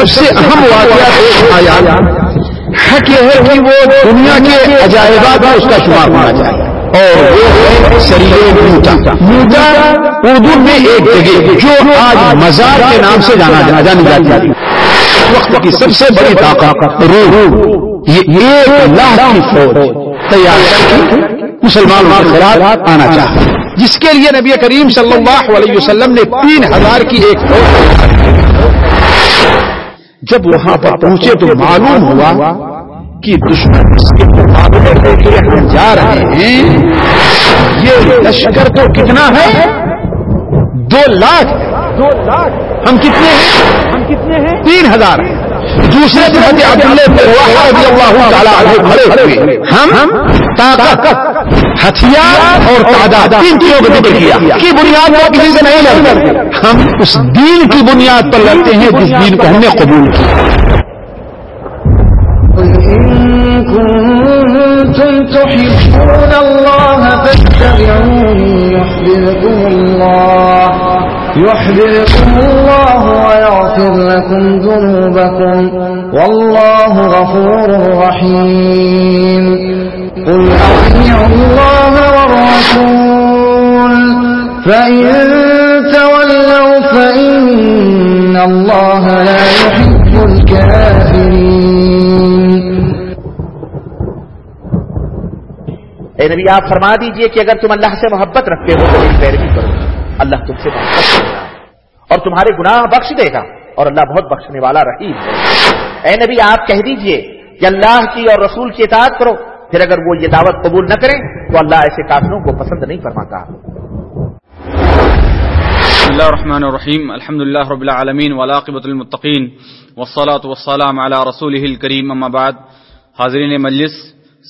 سب سے اہم واقعہ پیش آیا حق یہ ہے کہ وہ دنیا کے عجائبات میں اس کا شمار ہونا چاہیے اور وہ ہے سریے موتا۔ موتا اردو میں ایک جگہ جو آج مزار کے نام سے جانا جانی جاتی ہے۔ وقت کی سب سے بڑی طاقت، روح۔ یہ ایک لاکھ کی فوج تیار کر کے آنا چاہتا ہے۔ جس کے لیے نبی کریم صلی اللہ علیہ وسلم نے تین ہزار کی ایک فوج جب وہاں پر پہنچے تو معلوم ہوا کہ دشمن اس کے مقابلے کے ہم جا رہے ہیں۔ یہ لشکر تو کتنا ہے؟ دو لاکھ۔ دو لاکھ ہم کتنے ہیں؟ ہم کتنے ہیں تین ہزار۔ دوسرے طرف عبداللہ رضی اللہ عنہ کھڑے ہوئے۔ ہم طاقت۔ ہتھیار اور تعداد تین چیزوں کا ذکر کیا۔ کی بنیاد پر کسی سے نہیں لڑتے۔ ہم اس دین کی بنیاد پر لڑتے ہیں جس دین کو ہم نے قبول کیا۔ يحببكم الله ويغفر لكم ذنوبكم والله غفور رحيم. قل أطيعوا الله والرسول فإن تولوا فإن الله لا يحب الكافرين. اے نبی، آپ فرما دیجیے کہ اگر تم اللہ سے محبت رکھتے ہو تو میری پیروی کرو۔ اللہ تم سے محبت کرے گا اور تمہارے گناہ بخش دے گا اور اللہ بہت بخشنے والا رحیم ہے۔ اے نبی، آپ کہہ دیجیے کہ اللہ کی اور رسول کی اطاعت کرو۔ پھر اگر وہ یہ دعوت قبول نہ کریں تو اللہ ایسے کافروں کو پسند نہیں فرماتا۔ بسم الله الرحمن الرحيم الحمد لله رب العالمين والعاقبة المتقين والصلاة والسلام على رسوله الكريم اما بعد۔ حاضرین مجلس،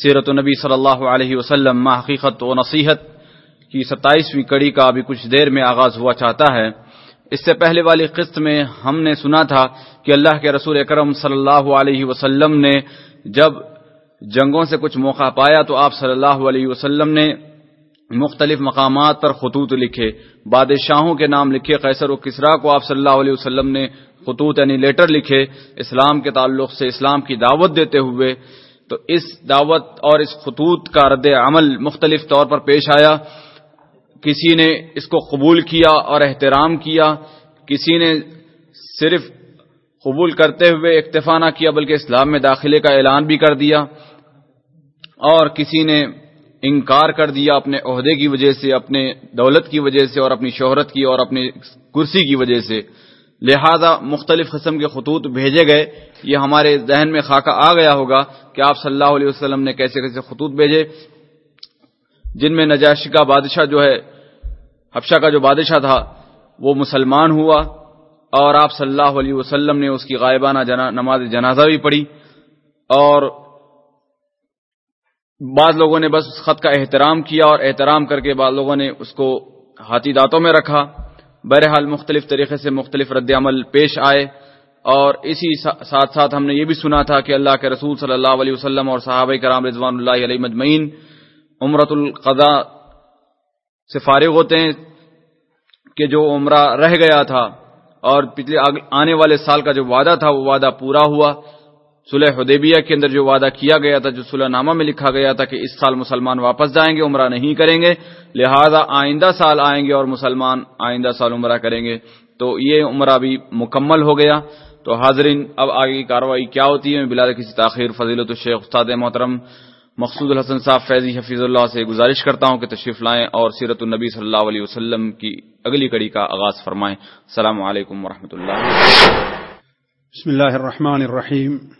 سیرت النبی صلی اللہ علیہ وسلم، ما حقیقت و نصیحت کی ستائیسویں کڑی کا ابھی کچھ دیر میں آغاز ہوا چاہتا ہے۔ اس سے پہلے والی قسط میں ہم نے سنا تھا کہ اللہ کے رسول اکرم صلی اللہ علیہ وسلم نے جب جنگوں سے کچھ موقع پایا تو آپ صلی اللہ علیہ وسلم نے مختلف مقامات پر خطوط لکھے۔ بادشاہوں کے نام لکھے، قیصر و کسرا کو آپ صلی اللہ علیہ وسلم نے خطوط یعنی لیٹر لکھے۔ اسلام کے تعلق سے اسلام کی دعوت دیتے ہوئے تو اس دعوت اور اس خطوط کا رد عمل مختلف طور پر پیش آیا۔ کسی نے اس کو قبول کیا اور احترام کیا، کسی نے صرف قبول کرتے ہوئے اکتفا نہ کیا، بلکہ اسلام میں داخلے کا اعلان بھی کر دیا۔ اور کسی نے انکار کر دیا اپنے عہدے کی وجہ سے، اپنے دولت کی وجہ سے اور اپنی شہرت کی اور اپنی کرسی کی وجہ سے۔ لہذا مختلف قسم کے خطوط بھیجے گئے۔ یہ ہمارے ذہن میں خاکہ آ گیا ہوگا کہ آپ صلی اللہ علیہ وسلم نے کیسے کیسے خطوط بھیجے۔ جن میں نجاشی کا بادشاہ جو ہے حفشہ کا جو بادشاہ تھا، وہ مسلمان ہوا اور آپ صلی اللہ علیہ وسلم نے اس کی غائبانہ جنا، نماز جنازہ بھی پڑھی اور بعض لوگوں نے بس اس خط کا احترام کیا اور احترام کر کے بعض لوگوں نے اس کو ہاتھی دانتوں میں رکھا۔ بہرحال مختلف طریقے سے مختلف رد عمل پیش آئے اور اسی ساتھ ساتھ ہم نے یہ بھی سنا تھا کہ اللہ کے رسول صلی اللہ علیہ وسلم اور صحابہ کرام رضوان اللہ علیہ مجمعین عمرت القضاء سے فارغ ہوتے ہیں کہ جو عمرہ رہ گیا تھا اور پچھلے آنے والے سال کا جو وعدہ تھا وہ وعدہ پورا ہوا۔ صلح حدیبیہ کے اندر جو وعدہ کیا گیا تھا، جو صلح نامہ میں لکھا گیا تھا کہ اس سال مسلمان واپس جائیں گے، عمرہ نہیں کریں گے، لہذا آئندہ سال آئیں گے اور مسلمان آئندہ سال عمرہ کریں گے۔ تو یہ عمرہ بھی مکمل ہو گیا۔ تو حاضرین، اب آگے کی کاروائی کیا ہوتی ہے؟ بلا کسی تاخیر، فضیلت الشیخ، استاد محترم مقصود الحسن صاحب فیضی حفیظ اللہ سے گزارش کرتا ہوں کہ تشریف لائیں اور سیرت النبی صلی اللہ علیہ وسلم کی اگلی کڑی کا آغاز فرمائیں۔ السلام علیکم ورحمۃ اللہ۔ بسم الله الرحمن الرحيم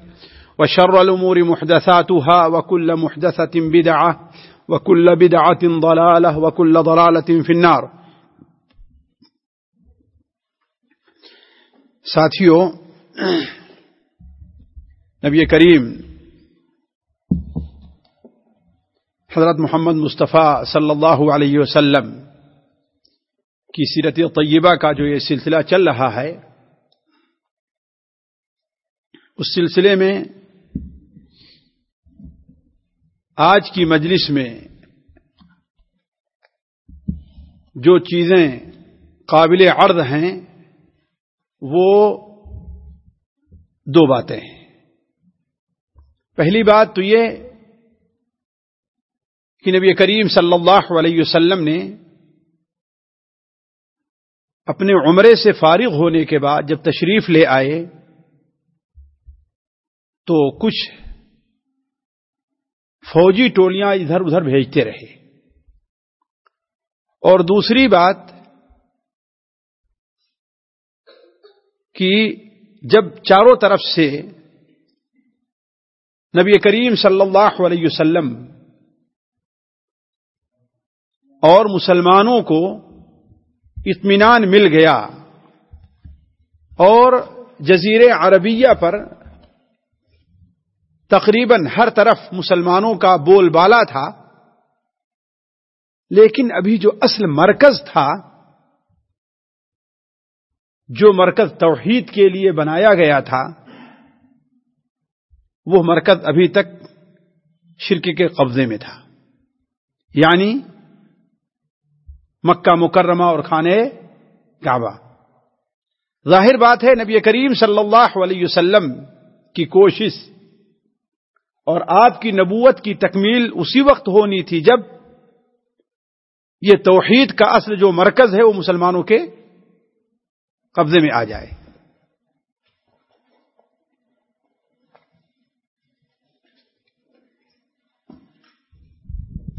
وشر الأمور محدثاتها وكل محدثة بدعة وكل بدعة ضلالة وكل ضلالة في النار. ساتھیو، نبی کریم حضرت محمد مصطفیٰ صلی اللہ علیہ وسلم کی سیرت طیبہ کا جو یہ سلسلہ چل رہا ہے، اس سلسلے میں آج کی مجلس میں جو چیزیں قابل عرض ہیں، وہ دو باتیں ہیں۔ پہلی بات تو یہ کہ نبی کریم صلی اللہ علیہ وسلم نے اپنے عمرے سے فارغ ہونے کے بعد جب تشریف لے آئے تو کچھ فوجی ٹولیاں ادھر ادھر بھیجتے رہے۔ اور دوسری بات کہ جب چاروں طرف سے نبی کریم صلی اللہ علیہ وسلم اور مسلمانوں کو اطمینان مل گیا اور جزیر عربیہ پر تقریباً ہر طرف مسلمانوں کا بول بالا تھا، لیکن ابھی جو اصل مرکز تھا، جو مرکز توحید کے لیے بنایا گیا تھا، وہ مرکز ابھی تک شرک کے قبضے میں تھا۔ یعنی مکہ مکرمہ اور کھانے کعبہ۔ ظاہر بات ہے، نبی کریم صلی اللہ علیہ وسلم کی کوشش اور آپ کی نبوت کی تکمیل اسی وقت ہونی تھی جب یہ توحید کا اصل جو مرکز ہے وہ مسلمانوں کے قبضے میں آ جائے۔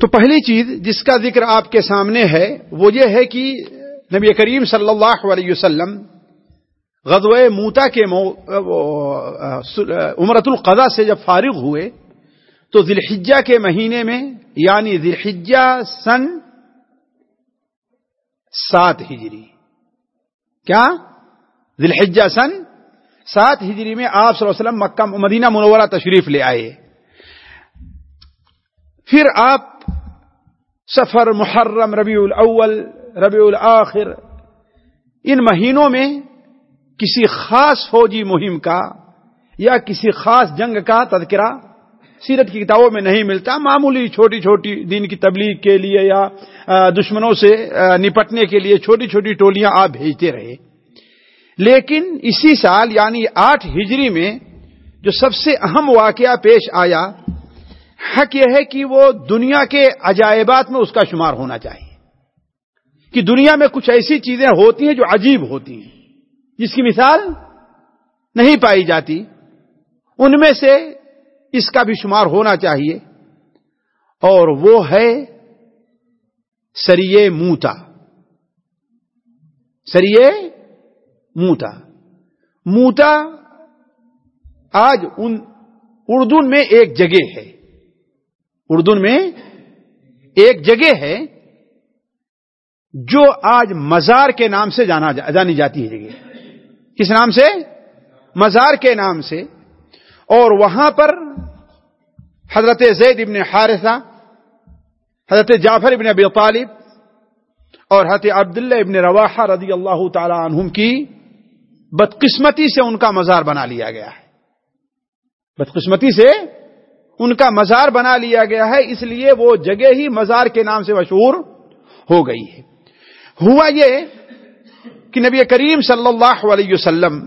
تو پہلی چیز جس کا ذکر آپ کے سامنے ہے وہ یہ ہے کہ نبی کریم صلی اللہ علیہ وسلم غزوہ موتا کے عمرت القضا سے جب فارغ ہوئے، تو ذلحجہ کے مہینے میں یعنی ذلحجہ سن سات ہجری۔ کیا؟ ذلحجہ سن سات ہجری میں آپ صلی اللہ علیہ وسلم مکہ، مدینہ منورہ تشریف لے آئے۔ پھر آپ سفر محرم، ربیع الاول، ربیع الاخر، ان مہینوں میں کسی خاص فوجی مہم کا یا کسی خاص جنگ کا تذکرہ سیرت کی کتابوں میں نہیں ملتا، معمولی چھوٹی چھوٹی دین کی تبلیغ کے لیے یا دشمنوں سے نپٹنے کے لیے چھوٹی چھوٹی ٹولیاں آپ بھیجتے رہے۔ لیکن اسی سال یعنی آٹھ ہجری میں جو سب سے اہم واقعہ پیش آیا، حق یہ ہے کہ وہ دنیا کے عجائبات میں اس کا شمار ہونا چاہیے۔ کہ دنیا میں کچھ ایسی چیزیں ہوتی ہیں جو عجیب ہوتی ہیں۔ جس کی مثال نہیں پائی جاتی، ان میں سے اس کا بھی شمار ہونا چاہیے۔ اور وہ ہے سریے موتا۔ سریے موتا۔ موتا آج ان اردن میں ایک جگہ ہے۔ اردن میں ایک جگہ ہے جو آج مزار کے نام سے جانا جانی جاتی ہے۔ جگہ کس نام سے؟ مزار کے نام سے۔ اور وہاں پر حضرت زید ابن حارثہ، حضرت جعفر ابن ابی طالب اور حضرت عبداللہ ابن رواحہ رضی اللہ تعالی عنہم کی بدقسمتی سے ان کا مزار بنا لیا گیا ہے۔ بدقسمتی سے ان کا مزار بنا لیا گیا ہے، اس لیے وہ جگہ ہی مزار کے نام سے مشہور ہو گئی ہے۔ ہوا یہ کہ نبی کریم صلی اللہ علیہ وسلم،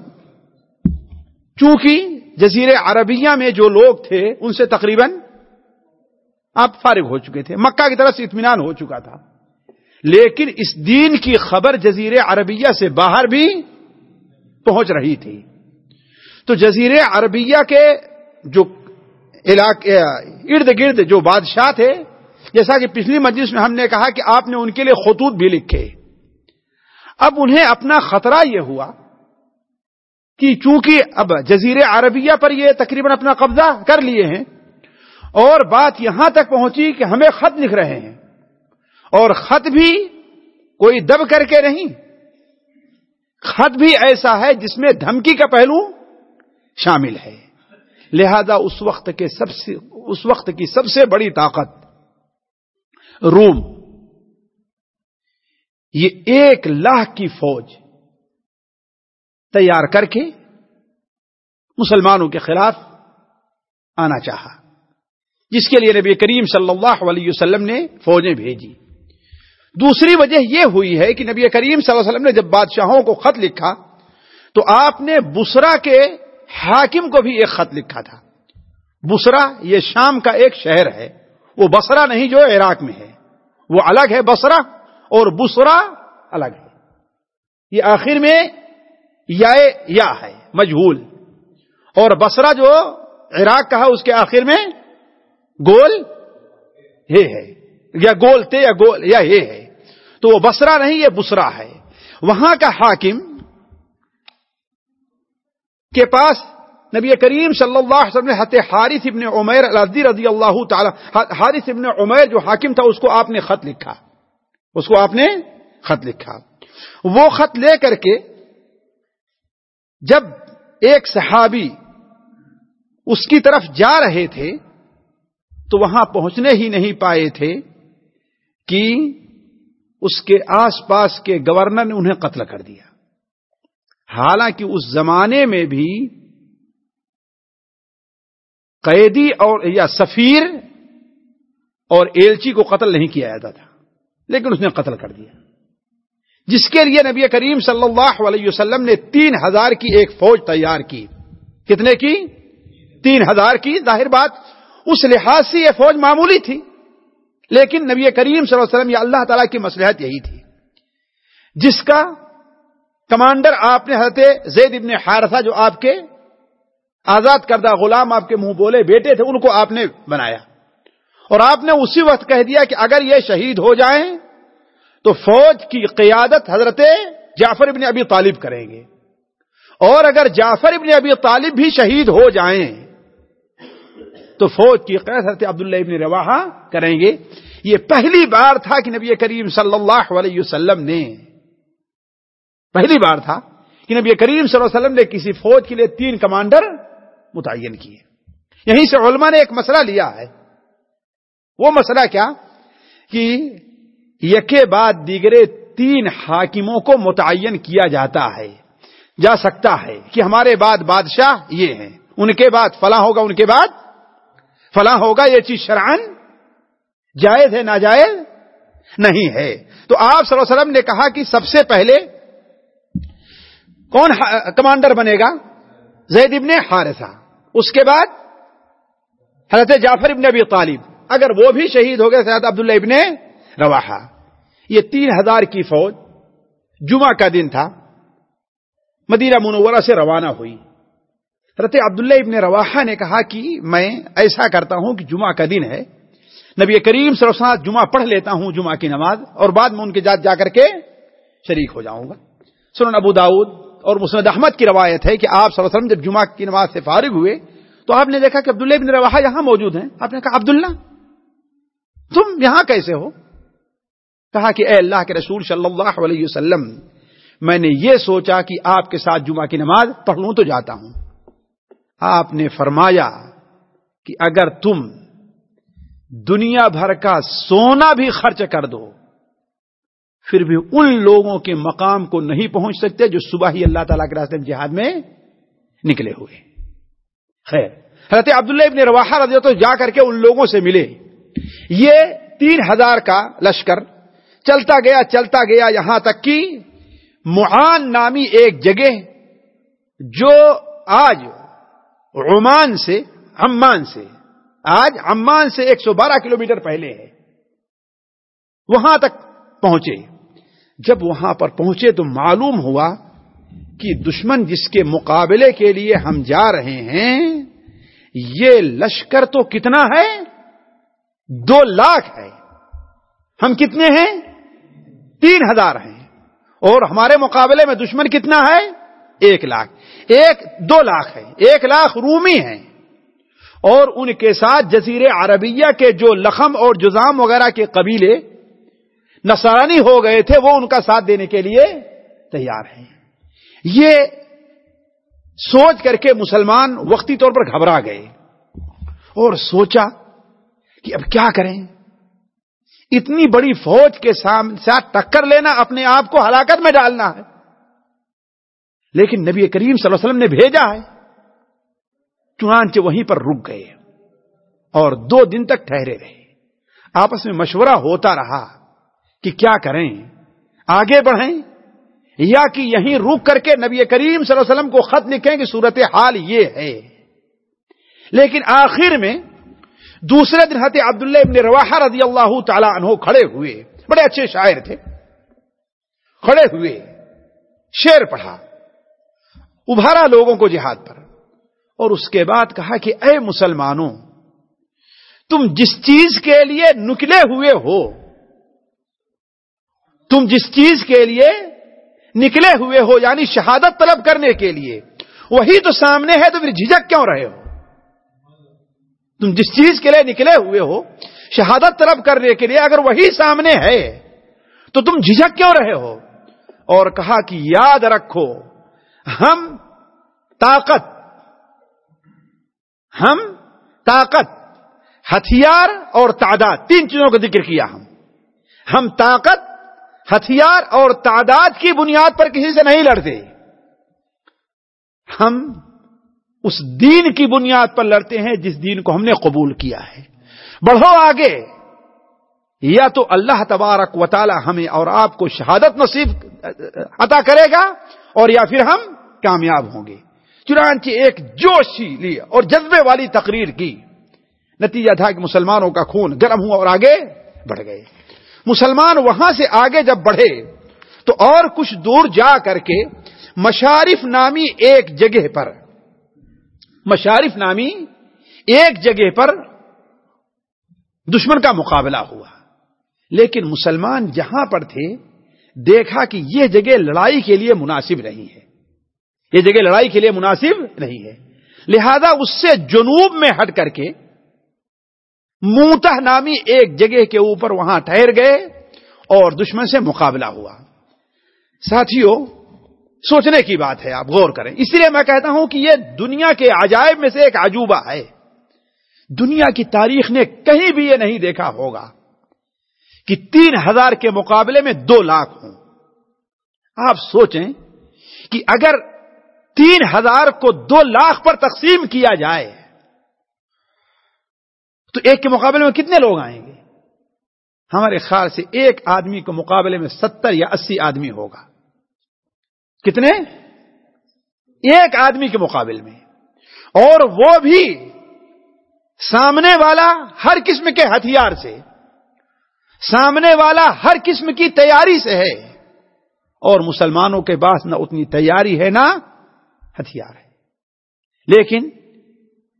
چونکہ جزیر عربیہ میں جو لوگ تھے، ان سے تقریباً آپ فارغ ہو چکے تھے، مکہ کی طرف سے اطمینان ہو چکا تھا۔ لیکن اس دین کی خبر جزیر عربیہ سے باہر بھی پہنچ رہی تھی۔ تو جزیر عربیہ کے جو علاقے، ارد گرد جو بادشاہ تھے، جیسا کہ پچھلی مجلس میں ہم نے کہا کہ آپ نے ان کے لیے خطوط بھی لکھے۔ اب انہیں اپنا خطرہ یہ ہوا کہ چونکہ اب جزیر عربیہ پر یہ تقریباً اپنا قبضہ کر لیے ہیں اور بات یہاں تک پہنچی کہ ہمیں خط لکھ رہے ہیں اور خط بھی کوئی دب کر کے نہیں۔ خط بھی ایسا ہے جس میں دھمکی کا پہلو شامل ہے۔ لہذا اس وقت کے سب سے اس وقت کی سب سے بڑی طاقت روم۔ یہ ایک لاکھ کی فوج تیار کر کے مسلمانوں کے خلاف آنا چاہا۔ جس کے لیے نبی کریم صلی اللہ علیہ وسلم نے فوجیں بھیجی۔ دوسری وجہ یہ ہوئی ہے کہ نبی کریم صلی اللہ علیہ وسلم نے جب بادشاہوں کو خط لکھا تو آپ نے بسرا کے حاکم کو بھی ایک خط لکھا تھا۔ بسرا یہ شام کا ایک شہر ہے۔ وہ بسرا نہیں جو عراق میں ہے۔ وہ الگ ہے بسرا۔ اور بسرا الگ ہے۔ یہ آخر میں یا یا ہے، مجہول۔ اور بسرا جو عراق کا ہے، اس کے آخر میں گول یہ ہے۔ یا گول تے یا گول یا یہ ہے۔ تو وہ بسرا نہیں، یہ بسرا ہے۔ وہاں کا حاکم کے پاس نبی کریم صلی اللہ علیہ وسلم نے حارث ابن عمیر رضی اللہ تعالی حارث ابن عمیر جو حاکم تھا، اس کو آپ نے خط لکھا۔ اس کو آپ نے خط لکھا۔ وہ خط لے کر کے جب ایک صحابی اس کی طرف جا رہے تھے، تو وہاں پہنچنے ہی نہیں پائے تھے کہ اس کے آس پاس کے گورنر نے انہیں قتل کر دیا۔ حالانکہ اس زمانے میں بھی قیدی اور یا سفیر اور ایلچی کو قتل نہیں کیا جاتا تھا۔ لیکن اس نے قتل کر دیا۔ جس کے لیے نبی کریم صلی اللہ علیہ وسلم نے تین ہزار کی ایک فوج تیار کی۔ کتنے کی؟ تین ہزار کی۔ ظاہر بات، اس لحاظ سے یہ فوج معمولی تھی۔ لیکن نبی کریم صلی اللہ علیہ وسلم، یا اللہ تعالی کی مسلحت یہی تھی۔ جس کا کمانڈر آپ نے حضرت زید ابن حارثہ، جو آپ کے آزاد کردہ غلام، آپ کے منہ بولے بیٹے تھے، ان کو آپ نے بنایا۔ اور آپ نے اسی وقت کہہ دیا کہ اگر یہ شہید ہو جائیں تو فوج کی قیادت حضرت جعفر ابن ابی طالب کریں گے۔ اور اگر جعفر ابن ابی طالب بھی شہید ہو جائیں تو فوج کی قیادت حضرت عبداللہ ابن رواحہ کریں گے۔ یہ پہلی بار تھا کہ نبی کریم صلی اللہ علیہ وسلم نے پہلی بار تھا کہ نبی کریم صلی اللہ علیہ وسلم نے کسی فوج کے لیے تین کمانڈر متعین کیے۔ یہیں سے علماء نے ایک مسئلہ لیا ہے۔ وہ مسئلہ کیا کہ یکے بعد دیگرے تین حاکموں کو متعین کیا جاتا ہے، جا سکتا ہے کہ ہمارے بعد بادشاہ یہ ہیں۔ ان کے بعد فلاں ہوگا، ان کے بعد فلاں ہوگا، یہ چیز شرعن جائز ہے، ناجائز نہیں ہے۔ تو آپ صلی اللہ علیہ وسلم نے کہا کہ سب سے پہلے کون کمانڈر بنے گا؟ زید ابن حارثہ۔ اس کے بعد حضرت جعفر ابن ابی طالب۔ اگر وہ بھی شہید ہو گئے سید عبداللہ ابن رواحہ۔ یہ تین ہزار کی فوج جمعہ کا دن تھا۔ مدینہ منورہ سے روانہ ہوئی۔ حضرت عبداللہ ابن رواحہ نے کہا کہ میں ایسا کرتا ہوں کہ جمعہ کا دن ہے۔ نبی کریم صلی جمعہ پڑھ لیتا ہوں، جمعہ کی نماز، اور بعد میں ان کے جات جا کر کے شریک ہو جاؤں گا۔ سنن ابو داود اور مسند احمد کی روایت ہے کہ آپ وسلم جب جمعہ کی نماز سے فارغ ہوئے تو آپ نے دیکھا کہ عبداللہ ابن رواحہ یہاں موجود ہیں۔ آپ نے کہا عبداللہ تم یہاں کیسے ہو؟ کہا کہ اے اللہ کے رسول صلی اللہ علیہ وسلم، میں نے یہ سوچا کہ آپ کے ساتھ جمعہ کی نماز پڑھ لوں تو جاتا ہوں۔ آپ نے فرمایا کہ اگر تم دنیا بھر کا سونا بھی خرچ کر دو، پھر بھی ان لوگوں کے مقام کو نہیں پہنچ سکتے جو صبح ہی اللہ تعالیٰ کے راستے جہاد میں نکلے ہوئے۔ خیر، حضرت عبداللہ ابن رواحہ رضی اللہ جا کر کے ان لوگوں سے ملے۔ یہ تین ہزار کا لشکر چلتا گیا چلتا گیا یہاں تک کہ معان نامی ایک جگہ جو آج عمان سے عمان سے، آج عمان سے ایک سو بارہ کلو پہلے ہے، وہاں تک پہنچے۔ جب وہاں پر پہنچے تو معلوم ہوا کہ دشمن جس کے مقابلے کے لیے ہم جا رہے ہیں، یہ لشکر تو کتنا ہے؟ دو لاکھ ہے ہم کتنے ہیں؟ تین ہزار ہیں۔ اور ہمارے مقابلے میں دشمن کتنا ہے؟ ایک لاکھ۔ ایک دو لاکھ ہے ایک لاکھ رومی ہیں۔ اور ان کے ساتھ جزیر عربیہ کے جو لخم اور جزام وغیرہ کے قبیلے نسرانی ہو گئے تھے، وہ ان کا ساتھ دینے کے لیے تیار ہیں۔ یہ سوچ کر کے مسلمان وقتی طور پر گھبرا گئے۔ اور سوچا کہ اب کیا کریں؟ اتنی بڑی فوج کے ساتھ ٹکر لینا اپنے آپ کو ہلاکت میں ڈالنا ہے۔ لیکن نبی کریم صلی اللہ علیہ وسلم نے بھیجا ہے۔ چنانچہ وہیں پر رک گئے اور دو دن تک ٹھہرے رہے۔ آپس میں مشورہ ہوتا رہا کہ کیا کریں؟ آگے بڑھیں؟ یا کہ یہیں روک کر کے نبی کریم صلی اللہ علیہ وسلم کو خط لکھیں کہ صورت حال یہ ہے۔ لیکن آخر میں دوسرے دن حت عبداللہ ابن رواحہ رضی اللہ تعالی عنہ کھڑے ہوئے، بڑے اچھے شاعر تھے، کھڑے ہوئے شیر پڑھا ابھارا لوگوں کو جہاد پر، اور اس کے بعد کہا کہ اے مسلمانوں، تم جس چیز کے لیے نکلے ہوئے ہو، تم جس چیز کے لیے نکلے ہوئے ہو یعنی شہادت طلب کرنے کے لیے، وہی تو سامنے ہے تو پھر جھجک کیوں رہے ہو؟ تم جس چیز کے لیے نکلے ہوئے ہو، شہادت طلب کرنے کے لیے اگر وہی سامنے ہے، تو تم جھجک کیوں رہے ہو؟ اور کہا کہ یاد رکھو، ہم طاقت ہم طاقت، ہتھیار اور تعداد، تین چیزوں کا ذکر کیا ہم۔ ہم طاقت، ہتھیار اور تعداد کی بنیاد پر کسی سے نہیں لڑتے۔ ہم اس دین کی بنیاد پر لڑتے ہیں جس دین کو ہم نے قبول کیا ہے۔ بڑھو آگے۔ یا تو اللہ تبارک و تعالی ہمیں اور آپ کو شہادت نصیب، عطا کرے گا اور یا پھر ہم کامیاب ہوں گے۔ چنانچہ ایک جوشی لی اور جذبے والی تقریر کی۔ نتیجہ تھا کہ مسلمانوں کا خون گرم ہوا اور آگے بڑھ گئے۔ مسلمان وہاں سے آگے جب بڑھے تو اور کچھ دور جا کر کے مشارف نامی ایک جگہ پر مشارف نامی ایک جگہ پر دشمن کا مقابلہ ہوا۔ لیکن مسلمان جہاں پر تھے، دیکھا کہ یہ جگہ لڑائی کے لیے مناسب نہیں ہے۔ یہ جگہ لڑائی کے لیے مناسب نہیں ہے۔ لہذا اس سے جنوب میں ہٹ کر کے موتہ نامی ایک جگہ کے اوپر وہاں ٹھہر گئے اور دشمن سے مقابلہ ہوا۔ ساتھیوں سوچنے کی بات ہے، آپ غور کریں۔ اس لیے میں کہتا ہوں کہ یہ دنیا کے عجائب میں سے ایک عجوبہ ہے۔ دنیا کی تاریخ نے کہیں بھی یہ نہیں دیکھا ہوگا کہ تین ہزار کے مقابلے میں دو لاکھ ہوں۔ آپ سوچیں کہ اگر تین ہزار کو دو لاکھ پر تقسیم کیا جائے، تو ایک کے مقابلے میں کتنے لوگ آئیں گے؟ ہمارے خیال سے ایک آدمی کے مقابلے میں ستر یا اسی آدمی ہوگا۔ کتنے؟ ایک آدمی کے مقابلے میں۔ اور وہ بھی سامنے والا ہر قسم کے ہتھیار سے، سامنے والا ہر قسم کی تیاری سے ہے۔ اور مسلمانوں کے پاس نہ اتنی تیاری ہے نہ ہتھیار ہے۔ لیکن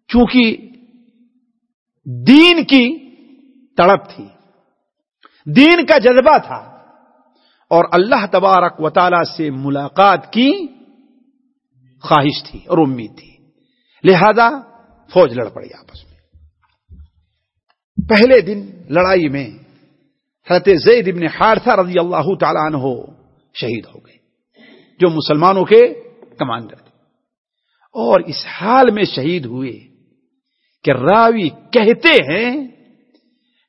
چونکہ دین کی تڑپ تھی، دین کا جذبہ تھا اور اللہ تبارک و تعالی سے ملاقات کی خواہش تھی اور امید تھی۔ لہذا فوج لڑ پڑی آپس میں۔ پہلے دن لڑائی میں حضرت زید ابن حارثہ رضی اللہ تعالیٰ عنہ شہید ہو گئے، جو مسلمانوں کے کمانڈر تھے۔ اور اس حال میں شہید ہوئے کہ راوی کہتے ہیں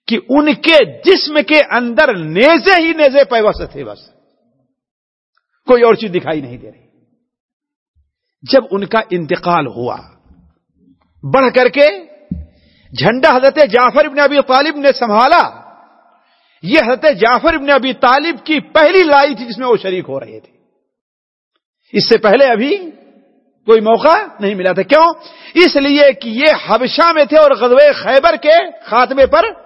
کہ ان کے جسم کے اندر نیزے ہی نیزے پیوست تھے بس۔ کوئی اور چیز دکھائی نہیں دے رہی۔ جب ان کا انتقال ہوا، بڑھ کر کے جھنڈا حضرت جعفر ابن ابی طالب نے سنبھالا۔ یہ حضرت جعفر ابن ابی طالب کی پہلی لائی تھی جس میں وہ شریک ہو رہے تھے۔ اس سے پہلے ابھی کوئی موقع نہیں ملا تھا۔ کیوں؟ اس لیے کہ یہ حبشہ میں تھے اور غزوہ خیبر کے خاتمے پر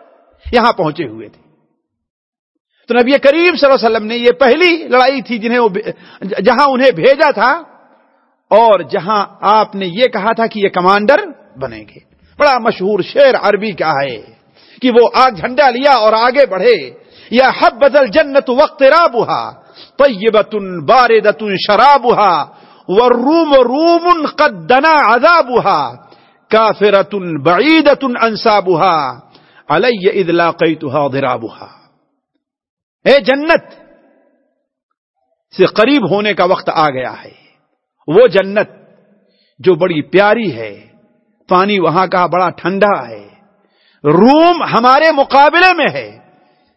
یہاں پہنچے ہوئے تھے۔ تو نبی کریم صلی اللہ علیہ وسلم نے یہ پہلی لڑائی تھی جنہیں وہ جہاں انہیں بھیجا تھا، اور جہاں آپ نے یہ کہا تھا کہ یہ کمانڈر بنیں گے۔ بڑا مشہور شعر عربی کا ہے کہ وہ آگ جھنڈا لیا اور آگے بڑھے۔ یا حب بدل جنت وقت رابا طیبتن باردتن شرابها والروم روم قد دنا عذابها کافرتن بعیدتن انصابها علی اذ لاقیتها ضرابها اے جنت، سے قریب ہونے کا وقت آ گیا ہے۔ وہ جنت جو بڑی پیاری ہے، پانی وہاں کا بڑا ٹھنڈا ہے۔ روم ہمارے مقابلے میں ہے،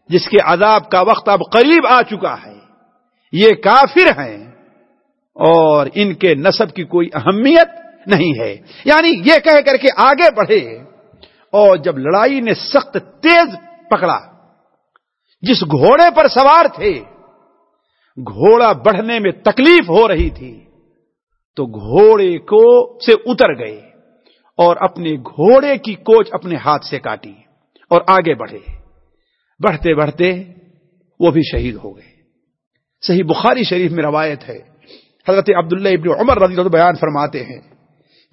جس کے عذاب کا وقت اب قریب آ چکا ہے۔ یہ کافر ہیں اور ان کے نصب کی کوئی اہمیت نہیں ہے۔ یعنی یہ کہہ کر کے آگے بڑھے۔ اور جب لڑائی نے سخت تیز پکڑا، جس گھوڑے پر سوار تھے، گھوڑا بڑھنے میں تکلیف ہو رہی تھی، تو گھوڑے کو سے اتر گئے اور اپنے گھوڑے کی کوچ اپنے ہاتھ سے کاٹی اور آگے بڑھے۔ بڑھتے بڑھتے وہ بھی شہید ہو گئے۔ صحیح بخاری شریف میں روایت ہے، حضرت عبداللہ ابن عمر رضی اللہ بیان فرماتے ہیں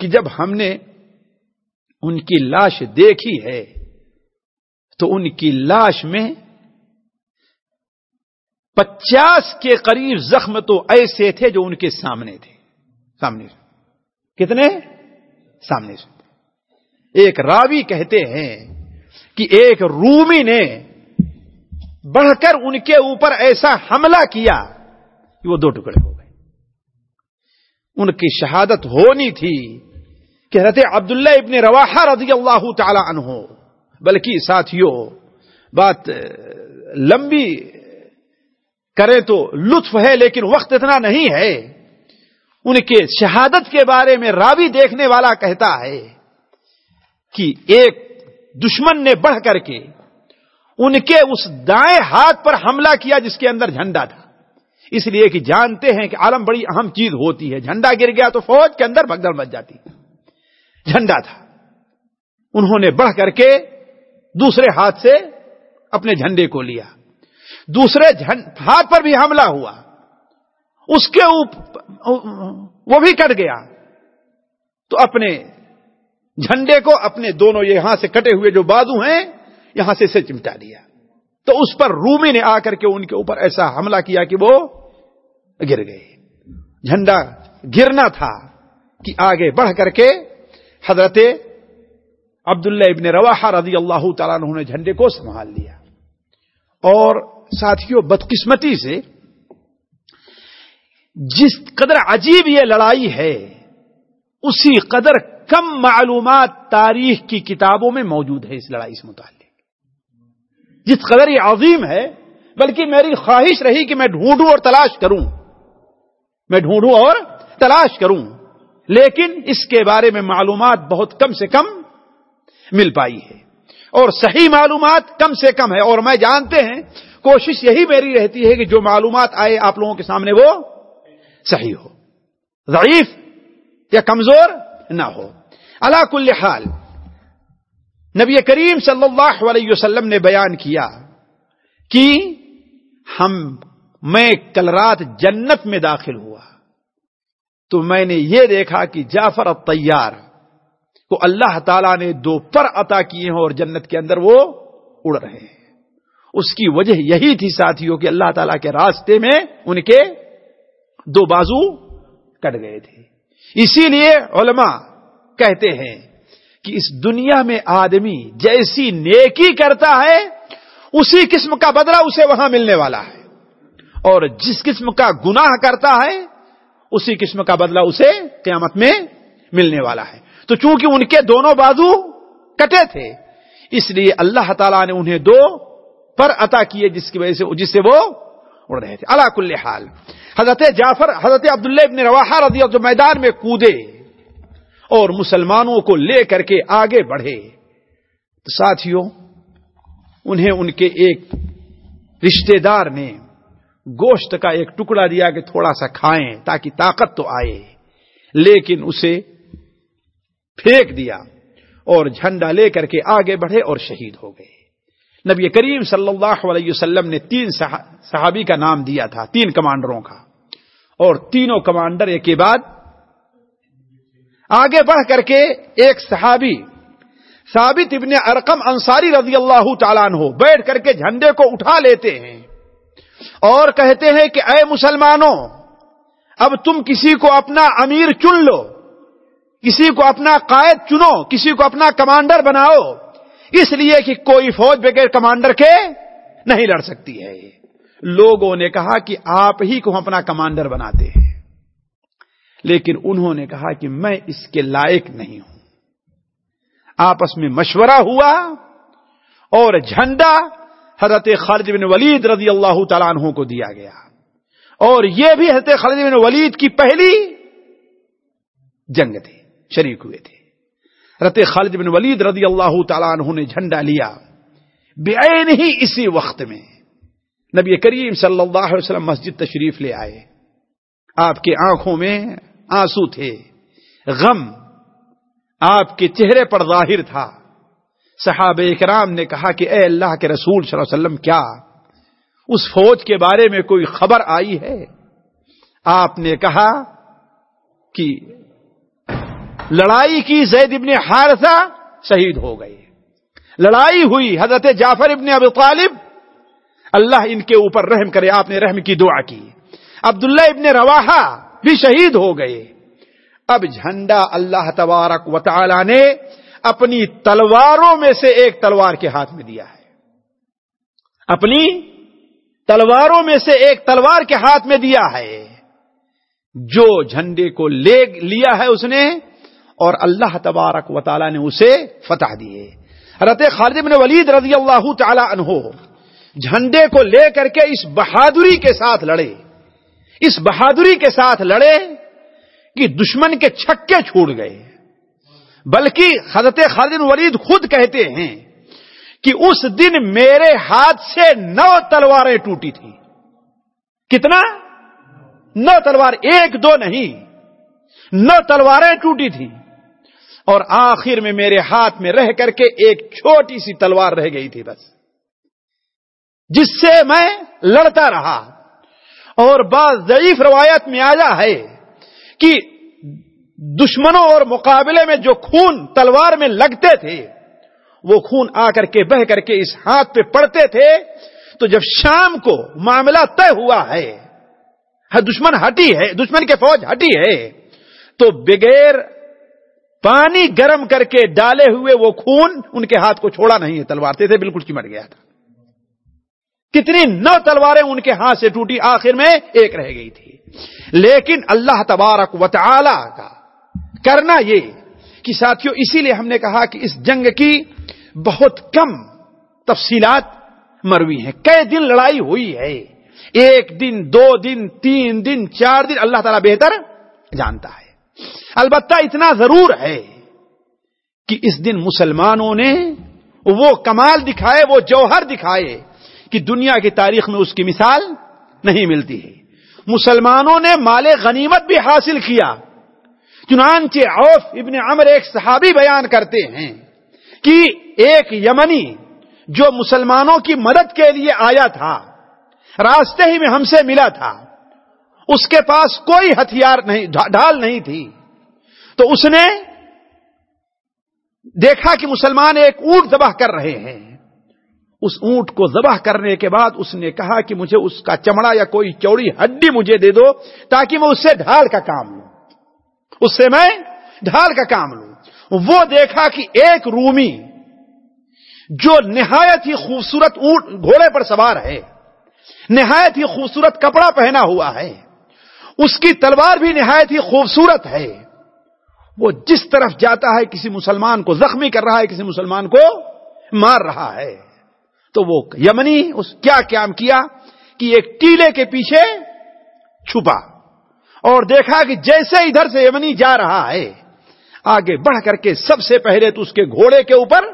کہ جب ہم نے ان کی لاش دیکھی ہے، تو ان کی لاش میں پچاس کے قریب زخم تو ایسے تھے جو ان کے سامنے تھے۔ سامنے۔ سے کتنے؟ سامنے۔ سے ایک راوی کہتے ہیں کہ ایک رومی نے بڑھ کر ان کے اوپر ایسا حملہ کیا کہ وہ دو ٹکڑے ہو گئے۔ ان کی شہادت ہونی تھی۔ کہ حضرت عبداللہ ابن رواحہ رضی اللہ تعالی عنہ، بلکہ ساتھیوں، بات لمبی کریں تو لطف ہے لیکن وقت اتنا نہیں ہے۔ ان کے شہادت کے بارے میں راوی دیکھنے والا کہتا ہے کہ ایک دشمن نے بڑھ کر کے ان کے اس دائیں ہاتھ پر حملہ کیا جس کے اندر جھنڈا تھا۔ اس لیے کہ جانتے ہیں کہ عالم بڑی اہم چیز ہوتی ہے۔ جھنڈا گر گیا تو فوج کے اندر بھگدڑ بچ جاتی۔ جھنڈا تھا۔ انہوں نے بڑھ کر کے دوسرے ہاتھ سے اپنے جھنڈے کو لیا۔ دوسرے ہاتھ پر بھی حملہ ہوا۔ اس کے وہ بھی کٹ گیا۔ تو اپنے جھنڈے کو اپنے دونوں یہاں سے کٹے ہوئے جو بازو ہیں، یہاں سے اسے چمٹا دیا۔ تو اس پر رومی نے آ کر کے ان کے اوپر ایسا حملہ کیا کہ وہ گر گئے۔ جھنڈا گرنا تھا کہ آگے بڑھ کر کے حضرت عبداللہ ابن رواحہ رضی اللہ تعالیٰ نے جھنڈے کو سنبھال لیا۔ اور ساتھیوں بدقسمتی سے جس قدر عجیب یہ لڑائی ہے، اسی قدر کم معلومات تاریخ کی کتابوں میں موجود ہے اس لڑائی سے متعلق۔ جس قدر یہ عظیم ہے، بلکہ میری خواہش رہی کہ میں ڈھونڈوں اور تلاش کروں۔ میں ڈھونڈوں اور تلاش کروں۔ لیکن اس کے بارے میں معلومات بہت کم سے کم مل پائی ہے۔ اور صحیح معلومات کم سے کم ہے۔ اور میں جانتے ہیں، کوشش یہی میری رہتی ہے کہ جو معلومات آئے آپ لوگوں کے سامنے وہ صحیح ہو۔ ضعیف یا کمزور نہ ہو۔ اللہ کل حال، نبی کریم صلی اللہ علیہ وسلم نے بیان کیا کہ ہم، میں کل رات جنت میں داخل ہوا۔ تو میں نے یہ دیکھا کہ جعفر الطیار کو اللہ تعالی نے دو پر عطا کیے ہیں اور جنت کے اندر وہ اڑ رہے ہیں۔ اس کی وجہ یہی تھی ساتھیوں کہ اللہ تعالی کے راستے میں ان کے دو بازو کٹ گئے تھے۔ اسی لیے علماء کہتے ہیں کہ اس دنیا میں آدمی جیسی نیکی کرتا ہے، اسی قسم کا بدلہ اسے وہاں ملنے والا ہے۔ اور جس قسم کا گناہ کرتا ہے اسی قسم کا بدلہ اسے قیامت میں ملنے والا ہے۔ تو چونکہ ان کے دونوں بازو کٹے تھے، اس لیے اللہ تعالیٰ نے انہیں دو پر عطا کیے جس کی وجہ سے جس سے وہ اڑ رہے تھے۔ اللہ کل حال۔ حضرت جعفر، حضرت عبداللہ ابن رواحہ رضی اللہ میدان میں کودے اور مسلمانوں کو لے کر کے آگے بڑھے۔ تو ساتھیوں، انہیں ان کے ایک رشتے دار نے گوشت کا ایک ٹکڑا دیا کہ تھوڑا سا کھائیں تاکہ طاقت تو آئے۔ لیکن اسے پھینک دیا اور جھنڈا لے کر کے آگے بڑھے اور شہید ہو گئے۔ نبی کریم صلی اللہ علیہ وسلم نے تین صحابی کا نام دیا تھا، تین کمانڈروں کا۔ اور تینوں کمانڈر ایک کے بعد آگے بڑھ کر کے ایک صحابی، ثابت ابن ارقم انصاری رضی اللہ تعالیٰ عنہ، بیٹھ کر کے جھنڈے کو اٹھا لیتے ہیں۔ اور کہتے ہیں کہ اے مسلمانوں، اب تم کسی کو اپنا امیر چن لو، کسی کو اپنا قائد چنو، کسی کو اپنا کمانڈر بناؤ، اس لیے کہ کوئی فوج بغیر کمانڈر کے نہیں لڑ سکتی ہے۔ لوگوں نے کہا کہ آپ ہی کو ہم اپنا کمانڈر بناتے ہیں۔ لیکن انہوں نے کہا کہ میں اس کے لائق نہیں ہوں۔ آپس میں مشورہ ہوا اور جھنڈا حضرت خالد بن ولید رضی اللہ تعالیٰ عنہ کو دیا گیا۔ اور یہ بھی حضرت خالد بن ولید کی پہلی جنگ تھی، شریک ہوئے تھے۔ رت خالد بن ولید رضی اللہ تعالیٰ عنہ نے جھنڈا لیا۔ بے ہی اسی وقت میں نبی کریم صلی اللہ علیہ وسلم مسجد تشریف لے آئے۔ آپ کے آنکھوں میں آنسو تھے، غم آپ کے چہرے پر ظاہر تھا۔ صحابہ اکرام نے کہا کہ اے اللہ کے رسول صلی اللہ علیہ وسلم، کیا اس فوج کے بارے میں کوئی خبر آئی ہے؟ آپ نے کہا کہ لڑائی کی زید ابن حارثہ شہید ہو گئے۔ لڑائی ہوئی، حضرت جعفر ابن ابی طالب، اللہ ان کے اوپر رحم کرے، آپ نے رحم کی دعا کی۔ عبداللہ ابن رواحہ بھی شہید ہو گئے۔ اب جھنڈا اللہ تبارک و تعالی نے اپنی تلواروں میں سے ایک تلوار کے ہاتھ میں دیا ہے۔ اپنی تلواروں میں سے ایک تلوار کے ہاتھ میں دیا ہے۔ جو جھنڈے کو لے لیا ہے اس نے اور اللہ تبارک و تعالی نے اسے فتح دیے۔ رت خالد بن ولید رضی اللہ تعالی عنہ جھنڈے کو لے کر کے اس بہادری کے ساتھ لڑے۔ اس بہادری کے ساتھ لڑے کہ دشمن کے چھکے چھوڑ گئے۔ بلکہ حضرت خالد ولید خود کہتے ہیں کہ اس دن میرے ہاتھ سے نو تلواریں ٹوٹی تھی کتنا؟ نو تلوار، ایک دو نہیں۔ نو تلواریں ٹوٹی تھی اور آخر میں میرے ہاتھ میں رہ کر کے ایک چھوٹی سی تلوار رہ گئی تھی بس۔ جس سے میں لڑتا رہا۔ اور بعض ضعیف روایت میں آیا ہے کہ دشمنوں اور مقابلے میں جو خون تلوار میں لگتے تھے، وہ خون آ کر کے بہ کر کے اس ہاتھ پہ پڑتے تھے۔ تو جب شام کو معاملہ طے ہوا ہے دشمن ہٹی ہے، دشمن کے فوج ہٹی ہے، تو بغیر پانی گرم کر کے ڈالے ہوئے وہ خون ان کے ہاتھ کو چھوڑا نہیں ہے۔ تلوار تھے، بالکل چمٹ گیا تھا۔ کتنی نو تلواریں ان کے ہاتھ سے ٹوٹی، آخر میں ایک رہ گئی تھی۔ لیکن اللہ تبارک و تعالی کا کرنا یہ کہ ساتھیوں اسی لیے ہم نے کہا کہ اس جنگ کی بہت کم تفصیلات مروی ہیں۔ کئی دن لڑائی ہوئی ہے؟ ایک دن، دو دن، تین دن، چار دن، اللہ تعالیٰ بہتر جانتا ہے۔ البتہ اتنا ضرور ہے کہ اس دن مسلمانوں نے وہ کمال دکھائے، وہ جوہر دکھائے کہ دنیا کی تاریخ میں اس کی مثال نہیں ملتی ہے۔ مسلمانوں نے مال غنیمت بھی حاصل کیا۔ چنانچہ عوف ابن عمر ایک صحابی بیان کرتے ہیں کہ ایک یمنی جو مسلمانوں کی مدد کے لیے آیا تھا، راستے ہی میں ہم سے ملا تھا، اس کے پاس کوئی ہتھیار نہیں ڈھال نہیں تھی۔ تو اس نے دیکھا کہ مسلمان ایک اونٹ ذبح کر رہے ہیں۔ اس اونٹ کو ذبح کرنے کے بعد اس نے کہا کہ مجھے اس کا چمڑا یا کوئی چوڑی ہڈی مجھے دے دو تاکہ میں اس سے ڈھال کا کام لوں اس سے میں ڈھال کا کام لوں۔ وہ دیکھا کہ ایک رومی جو نہایت ہی خوبصورت اونٹ گھوڑے پر سوار ہے، نہایت ہی خوبصورت کپڑا پہنا ہوا ہے، اس کی تلوار بھی نہایت ہی خوبصورت ہے۔ وہ جس طرف جاتا ہے، کسی مسلمان کو زخمی کر رہا ہے، کسی مسلمان کو مار رہا ہے۔ تو وہ یمنی اس کیا قیام کیا کہ ایک ٹیلے کے پیچھے چھپا۔ اور دیکھا کہ جیسے ادھر سے یمنی جا رہا ہے، آگے بڑھ کر کے سب سے پہلے تو اس کے گھوڑے کے اوپر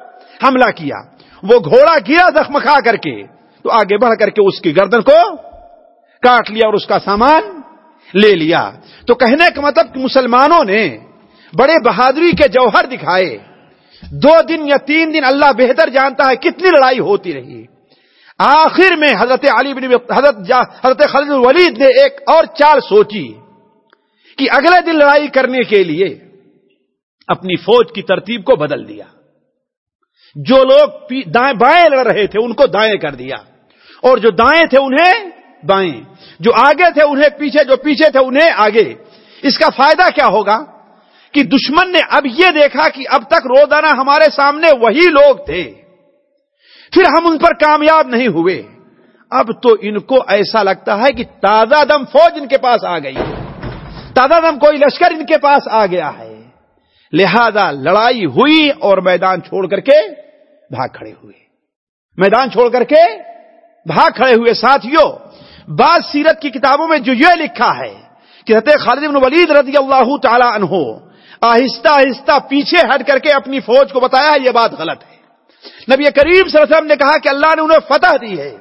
حملہ کیا۔ وہ گھوڑا گیا زخم کھا کر کے۔ تو آگے بڑھ کر کے اس کی گردن کو کاٹ لیا اور اس کا سامان لے لیا۔ تو کہنے کا مطلب کہ مسلمانوں نے بڑے بہادری کے جوہر دکھائے۔ دو دن یا تین دن اللہ بہتر جانتا ہے کتنی لڑائی ہوتی رہی۔ آخر میں حضرت علی بن حضرت حضرت خالد الولید نے ایک اور چال سوچی۔ کہ اگلے دن لڑائی کرنے کے لیے اپنی فوج کی ترتیب کو بدل دیا۔ جو لوگ دائیں بائیں لڑ رہے تھے ان کو دائیں کر دیا۔ اور جو دائیں تھے انہیں بائیں۔ جو آگے تھے انہیں پیچھے، جو پیچھے تھے انہیں آگے۔ اس کا فائدہ کیا ہوگا؟ کہ دشمن نے اب یہ دیکھا کہ اب تک روزانہ ہمارے سامنے وہی لوگ تھے۔ پھر ہم ان پر کامیاب نہیں ہوئے۔ اب تو ان کو ایسا لگتا ہے کہ تازہ دم فوج ان کے پاس آ گئی تازہ دم کوئی لشکر ان کے پاس آ گیا ہے۔ لہذا لڑائی ہوئی اور میدان چھوڑ کر کے بھاگ کھڑے ہوئے۔ میدان چھوڑ کر کے بھاگ کھڑے ہوئے۔ ساتھیوں بعض سیرت کی کتابوں میں جو یہ لکھا ہے کہ حضرت خالد بن ولید رضی اللہ تعالی عنہ آہستہ آہستہ پیچھے ہٹ کر کے اپنی فوج کو بتایا یہ بات غلط ہے۔ نبی کریم صلی اللہ علیہ وسلم نے کہا کہ اللہ نے انہیں فتح دی ہے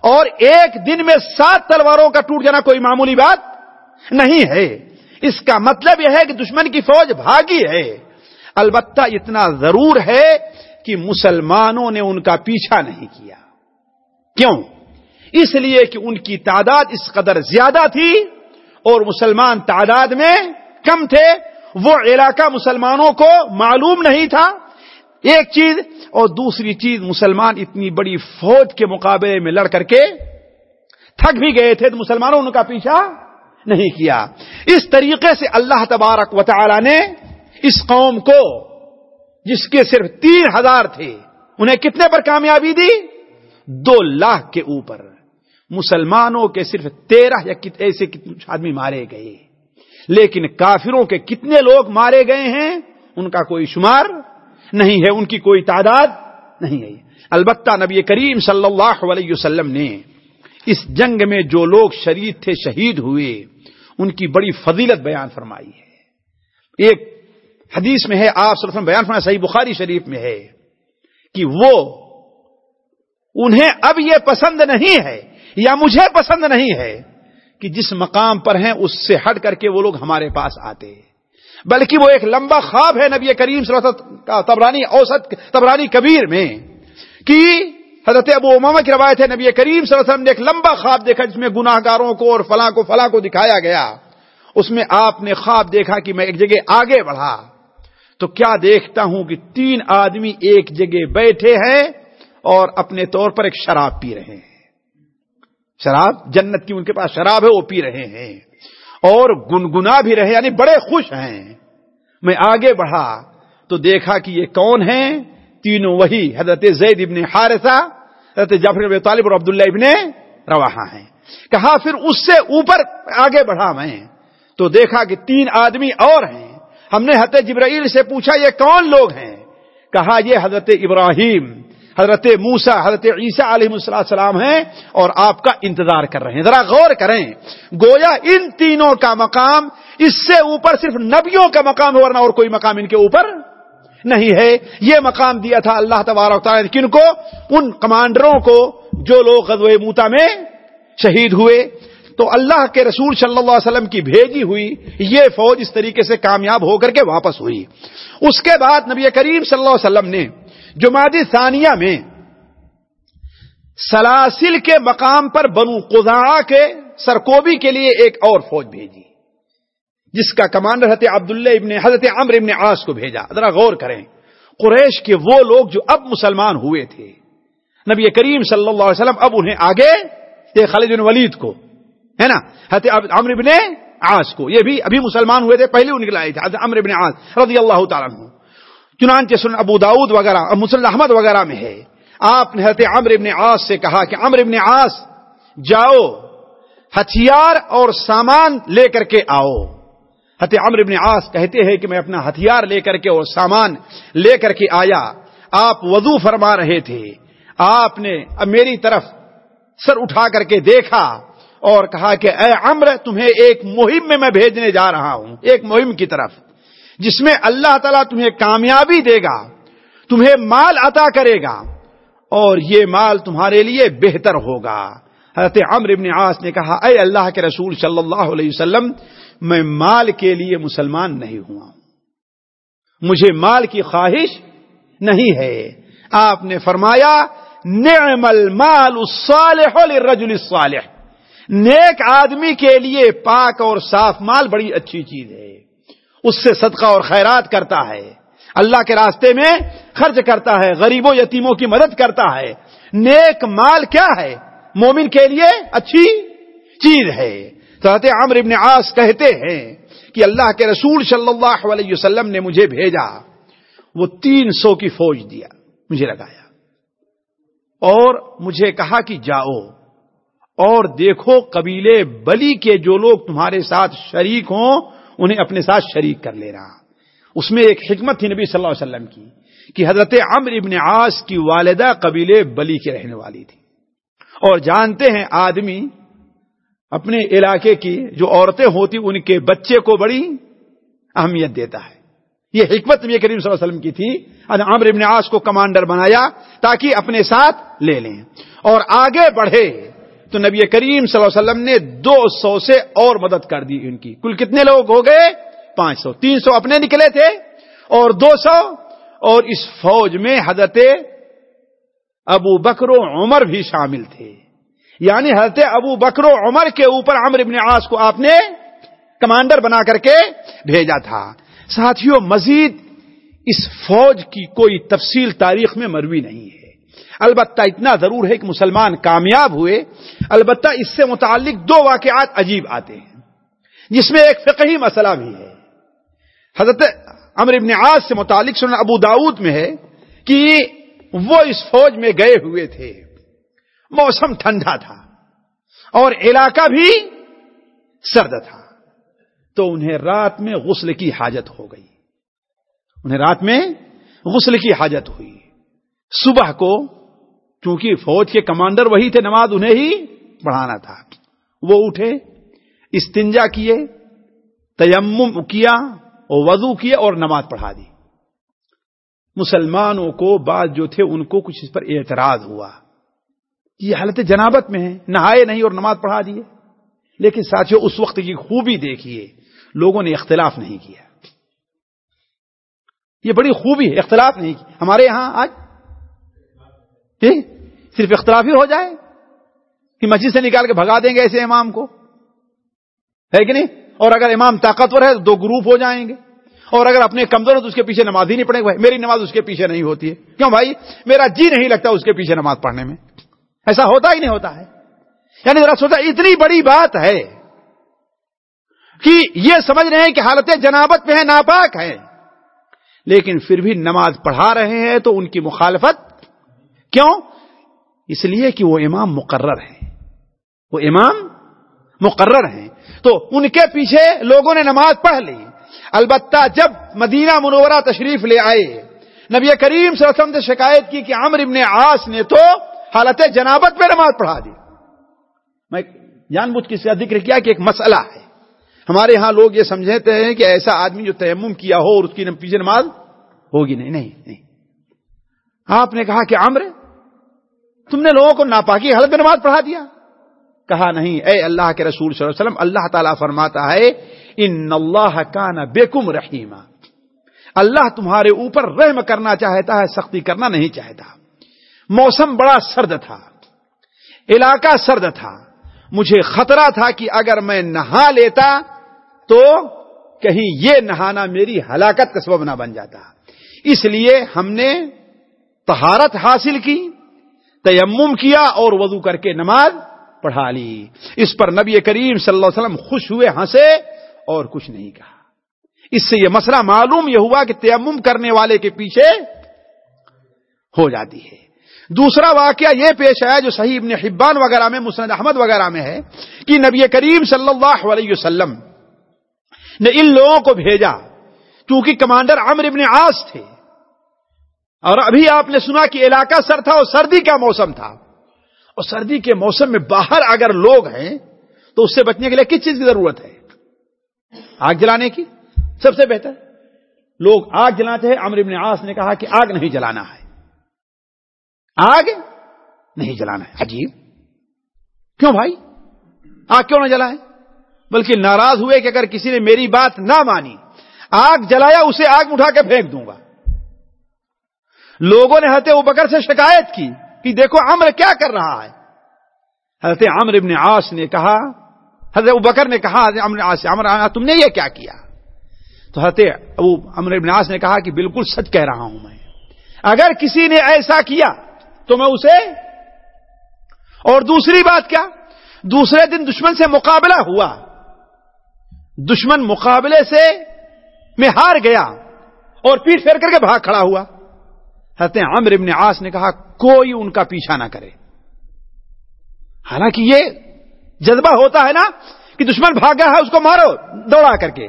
اور ایک دن میں سات تلواروں کا ٹوٹ جانا کوئی معمولی بات نہیں ہے۔ اس کا مطلب یہ ہے کہ دشمن کی فوج بھاگی ہے۔ البتہ اتنا ضرور ہے کہ مسلمانوں نے ان کا پیچھا نہیں کیا۔ کیوں؟ اس لیے کہ ان کی تعداد اس قدر زیادہ تھی اور مسلمان تعداد میں کم تھے۔ وہ علاقہ مسلمانوں کو معلوم نہیں تھا۔ ایک چیز اور دوسری چیز، مسلمان اتنی بڑی فوج کے مقابلے میں لڑ کر کے تھک بھی گئے تھے تو مسلمانوں ان کا پیچھا نہیں کیا۔ اس طریقے سے اللہ تبارک و تعالی نے اس قوم کو، جس کے صرف تین ہزار تھے، انہیں کتنے پر کامیابی دی؟ دو لاکھ کے اوپر۔ مسلمانوں کے صرف تیرہ یا ایسے آدمی مارے گئے۔ لیکن کافروں کے کتنے لوگ مارے گئے ہیں، ان کا کوئی شمار نہیں ہے، ان کی کوئی تعداد نہیں ہے۔ البتہ نبی کریم صلی اللہ علیہ وسلم نے اس جنگ میں جو لوگ شریف تھے، شہید ہوئے۔ ان کی بڑی فضیلت بیان فرمائی ہے۔ ایک حدیث میں ہے، آپ صلی اللہ علیہ وسلم بیان فرمایا، صحیح بخاری شریف میں ہے کہ وہ انہیں اب یہ پسند نہیں ہے یا مجھے پسند نہیں ہے کہ جس مقام پر ہیں، اس سے ہٹ کر کے وہ لوگ ہمارے پاس آتے بلکہ وہ ایک لمبا خواب ہے نبی کریم صلی اللہ علیہ وسلم کا تبرانی اوسط، تبرانی کبیر میں، کہ حضرت ابو امامہ کی روایت ہے، نبی کریم صلی اللہ علیہ وسلم نے ایک لمبا خواب دیکھا جس میں گناہ گاروں کو اور فلاں کو فلاں کو دکھایا گیا۔ اس میں آپ نے خواب دیکھا کہ میں ایک جگہ آگے بڑھا۔ تو کیا دیکھتا ہوں کہ تین آدمی ایک جگہ بیٹھے ہیں اور اپنے طور پر ایک شراب پی رہے ہیں۔ شراب، جنت کی ان کے پاس شراب ہے، وہ پی رہے ہیں۔ اور گنگنا بھی رہے یعنی بڑے خوش ہیں۔ میں آگے بڑھا تو دیکھا کہ یہ کون ہیں؟ تینوں وہی حضرت زید ابن حارثہ، حضرت جعفر ابن طالب اور عبداللہ ابن رواحہ ہیں۔ کہا پھر اس سے اوپر آگے بڑھا میں۔ تو دیکھا کہ تین آدمی اور ہیں۔ ہم نے حضرت جبرائیل سے پوچھا، یہ کون لوگ ہیں؟ کہا، یہ حضرت ابراہیم، حضرت موسا حضرت عیسیٰ علیہ السلام ہیں اور آپ کا انتظار کر رہے ہیں۔ ذرا غور کریں۔ گویا ان تینوں کا مقام اس سے اوپر صرف نبیوں کا مقام ورنہ اور کوئی مقام ان کے اوپر؟ نہیں ہے۔ یہ مقام دیا تھا اللہ تبارک تعالیٰ نے کن کو؟ ان کمانڈروں کو جو لوگ غزوہ موتا میں شہید ہوئے۔ تو اللہ کے رسول صلی اللہ علیہ وسلم کی بھیجی ہوئی یہ فوج اس طریقے سے کامیاب ہو کر کے واپس ہوئی۔ اس کے بعد نبی کریم صلی اللہ علیہ وسلم نے جماعت ثانیہ میں سلاسل کے مقام پر بنو قزا کے سرکوبی کے لیے ایک اور فوج بھیجی۔ جس کا کمانڈر حضرت عبداللہ ابن حضرت عمر ابن عاص کو بھیجا۔ ذرا غور کریں۔ قریش کے وہ لوگ جو اب مسلمان ہوئے تھے۔ نبی کریم صلی اللہ علیہ وسلم اب انہیں آگے یہ خالد بن ولید کو، ہے نا؟ حضرت عمر ابن عاص کو۔ یہ بھی ابھی مسلمان ہوئے تھے، پہلے ان کے لائے تھے، حضرت عمر ابن عاص رضی اللہ تعالیٰ عنہ۔ چنانچہ سن ابو داود وغیرہ مسلم احمد وغیرہ میں ہے۔ آپ نے حضرت عمر ابن عاص سے کہا کہ عمر ابن عاص، جاؤ، ہتھیار اور سامان لے کر کے آؤ۔ حت عمر ابن عاص کہتے ہیں کہ میں اپنا ہتھیار لے کر کے اور سامان لے کر کے آیا۔ آپ وضو فرما رہے تھے۔ آپ نے میری طرف سر اٹھا کر کے دیکھا اور کہا کہ اے عمر تمہیں ایک مہم میں میں بھیجنے جا رہا ہوں۔ ایک مہم کی طرف۔ جس میں اللہ تعالیٰ تمہیں کامیابی دے گا، تمہیں مال عطا کرے گا اور یہ مال تمہارے لیے بہتر ہوگا۔ حضرت عمر ابن عاص نے کہا، اے اللہ کے رسول صلی اللہ علیہ وسلم میں مال کے لیے مسلمان نہیں ہوا۔ مجھے مال کی خواہش نہیں ہے۔ آپ نے فرمایا، نعم المال الصالح للرجل الصالح۔ نیک آدمی کے لیے پاک اور صاف مال بڑی اچھی چیز ہے۔ اس سے صدقہ اور خیرات کرتا ہے۔ اللہ کے راستے میں خرچ کرتا ہے، غریبوں، یتیموں کی مدد کرتا ہے۔ نیک مال کیا ہے؟ مومن کے لیے اچھی چیز ہے۔ تو عمر ابن عاص کہتے ہیں کہ اللہ کے رسول صلی اللہ علیہ وسلم نے مجھے بھیجا، وہ تین سو کی فوج دیا، مجھے لگایا۔ اور مجھے کہا کہ جاؤ اور دیکھو قبیلے بلی کے جو لوگ تمہارے ساتھ شریک ہوں، انہیں اپنے ساتھ شریک کر لے رہا اس میں ایک حکمت تھی نبی صلی اللہ علیہ وسلم کی کہ حضرت عمر ابن عاص کی والدہ قبیلے بلی کے رہنے والی تھی۔ اور جانتے ہیں آدمی اپنے علاقے کی جو عورتیں ہوتی ان کے بچے کو بڑی اہمیت دیتا ہے۔ یہ حکمت نبی کریم صلی اللہ علیہ وسلم کی تھی۔ عمر ابن عاص کو کمانڈر بنایا تاکہ اپنے ساتھ لے لیں۔ اور آگے بڑھے تو نبی کریم صلی اللہ علیہ وسلم نے دو سو سے اور مدد کر دی ان کی۔ کل کتنے لوگ ہو گئے؟ پانچ سو۔ تین سو اپنے نکلے تھے اور دو سو۔ اور اس فوج میں حضرت ابو بکر و عمر بھی شامل تھے۔ یعنی حضرت ابو بکر و عمر کے اوپر عمر ابن عاص کو آپ نے کمانڈر بنا کر کے بھیجا تھا۔ ساتھیوں مزید اس فوج کی کوئی تفصیل تاریخ میں مروی نہیں ہے۔ البتہ اتنا ضرور ہے کہ مسلمان کامیاب ہوئے۔ البتہ اس سے متعلق دو واقعات عجیب آتے ہیں، جس میں ایک فقہی مسئلہ بھی ہے۔ حضرت امر ابن عاص سے متعلق سنن ابو داود میں ہے کہ وہ اس فوج میں گئے ہوئے تھے۔ موسم ٹھنڈا تھا اور علاقہ بھی سرد تھا۔ تو انہیں رات میں غسل کی حاجت ہو گئی۔ انہیں رات میں غسل کی حاجت ہوئی۔ صبح کو چونکہ فوج کے کمانڈر وہی تھے، نماز انہیں ہی پڑھانا تھا۔ وہ اٹھے، استنجا کیے، تیمم کیا اور وضو کیا اور نماز پڑھا دی۔ مسلمانوں کو بعض جو تھے، ان کو کچھ اس پر اعتراض ہوا۔ یہ حالت جنابت میں ہے، نہائے نہیں اور نماز پڑھا دیے۔ لیکن ساتھیوں اس وقت کی خوبی دیکھیے، لوگوں نے اختلاف نہیں کیا۔ یہ بڑی خوبی ہے، اختلاف نہیں کی ہمارے یہاں آج جی، صرف اختلاف ہی ہو جائے، کہ مسجد سے نکال کے بھگا دیں گے ایسے امام کو۔ ہے کہ نہیں؟ اور اگر امام طاقتور ہے تو دو گروپ ہو جائیں گے۔ اور اگر اپنے کمزور ہو تو اس کے پیچھے نماز ہی نہیں پڑے گا میری نماز اس کے پیچھے نہیں ہوتی ہے۔ کیوں بھائی؟ میرا جی نہیں لگتا اس کے پیچھے نماز پڑھنے میں۔ ایسا ہوتا ہی نہیں ہوتا ہے۔ یعنی ذرا سوچا، اتنی بڑی بات ہے کہ یہ سمجھ رہے ہیں کہ حالت جنابت میں ہے، ناپاک ہے۔ لیکن پھر بھی نماز پڑھا رہے ہیں تو ان کی مخالفت کیوں؟ اس لیے کہ وہ امام مقرر ہے وہ امام مقرر ہیں۔ تو ان کے پیچھے لوگوں نے نماز پڑھ لی۔ البتہ جب مدینہ منورہ تشریف لے آئے، نبی کریم صلی اللہ علیہ وسلم سے شکایت کی کہ عمر ابن عاص نے تو حالت جنابت میں نماز پڑھا دی۔ میں جان بوجھ کس کا ذکر کیا کہ ایک مسئلہ ہے۔ ہمارے ہاں لوگ یہ سمجھتے ہیں کہ ایسا آدمی جو تیمم کیا ہو اور اس کی پیچھے نماز ہوگی نہیں نہیں نہیں۔ آپ نے کہا کہ عمر تم نے لوگوں کو ناپاکی حالت میں نماز پڑھا دیا۔ کہا نہیں، اے اللہ کے رسول صلی اللہ علیہ وسلم، اللہ تعالیٰ فرماتا ہے، ان اللہ کا بیکم رحیم اللہ تمہارے اوپر رحم کرنا چاہتا ہے، سختی کرنا نہیں چاہتا۔ موسم بڑا سرد تھا۔ علاقہ سرد تھا۔ مجھے خطرہ تھا کہ اگر میں نہا لیتا تو کہیں یہ نہانا میری ہلاکت کا سبب نہ بن جاتا۔ اس لیے ہم نے تہارت حاصل کی، تیمم کیا اور وضو کر کے نماز پڑھا لی۔ اس پر نبی کریم صلی اللہ علیہ وسلم خوش ہوئے، ہنسے اور کچھ نہیں کہا۔ اس سے یہ مسئلہ معلوم یہ ہوا کہ تیمم کرنے والے کے پیچھے ہو جاتی ہے۔ دوسرا واقعہ یہ پیش آیا جو صحیح ابن حبان وغیرہ میں، مسند احمد وغیرہ میں ہے، کہ نبی کریم صلی اللہ علیہ وسلم نے ان لوگوں کو بھیجا کیونکہ کمانڈر عمر ابن عاص تھے۔ اور ابھی آپ نے سنا کہ علاقہ سر تھا اور سردی کا موسم تھا۔ اور سردی کے موسم میں باہر اگر لوگ ہیں، تو اس سے بچنے کے لیے کس چیز کی ضرورت ہے؟ آگ جلانے کی؟ سب سے بہتر، لوگ آگ جلاتے ہیں۔ عمر ابن عاص نے کہا کہ آگ نہیں جلانا ہے۔ آگ نہیں جلانا ہے۔ عجیب۔ کیوں بھائی؟ آگ کیوں نہ جلائے بلکہ ناراض ہوئے کہ اگر کسی نے میری بات نہ مانی، آگ جلایا اسے آگ اٹھا کے پھینک دوں گا۔ لوگوں نے حضرت بکر سے شکایت کی کہ دیکھو عمر کیا کر رہا ہے۔ حضرت عمر ابن عاص نے کہا، حضرت بکر نے کہا، حضرت عمر عاص عمر تم نے یہ کیا کیا؟ تو حضرت ابو عمر ابن عاص نے کہا کہ بالکل سچ کہہ رہا ہوں میں۔ اگر کسی نے ایسا کیا تو میں اسے اور دوسری بات کیا؟ دوسرے دن دشمن سے مقابلہ ہوا۔ دشمن مقابلے سے میں ہار گیا اور پیٹ پھیر کر کے بھاگ کھڑا ہوا۔ حضرت عمر ابن عاص نے کہا، کوئی ان کا پیچھا نہ کرے۔ حالانکہ یہ جذبہ ہوتا ہے نا کہ دشمن بھاگا ہے، اس کو مارو، دوڑا کر کے۔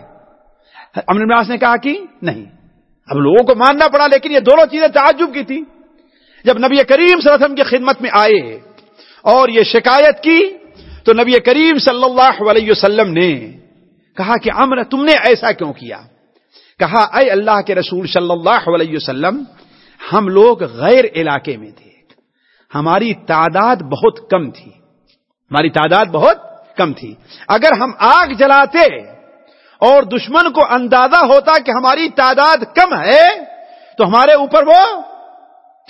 امر ابن عاص نے کہا کہ نہیں، اب لوگوں کو ماننا پڑا، لیکن یہ دونوں چیزیں تعجب کی تھی جب نبی کریم صلی اللہ علیہ وسلم کی خدمت میں آئے اور یہ شکایت کی تو نبی کریم صلی اللہ علیہ وسلم نے کہا کہ امر، تم نے ایسا کیوں کیا؟ کہا، اے اللہ کے رسول صلی اللہ علیہ وسلم، ہم لوگ غیر علاقے میں تھے۔ ہماری تعداد بہت کم تھی۔ ہماری تعداد بہت کم تھی۔ اگر ہم آگ جلاتے اور دشمن کو اندازہ ہوتا کہ ہماری تعداد کم ہے، تو ہمارے اوپر وہ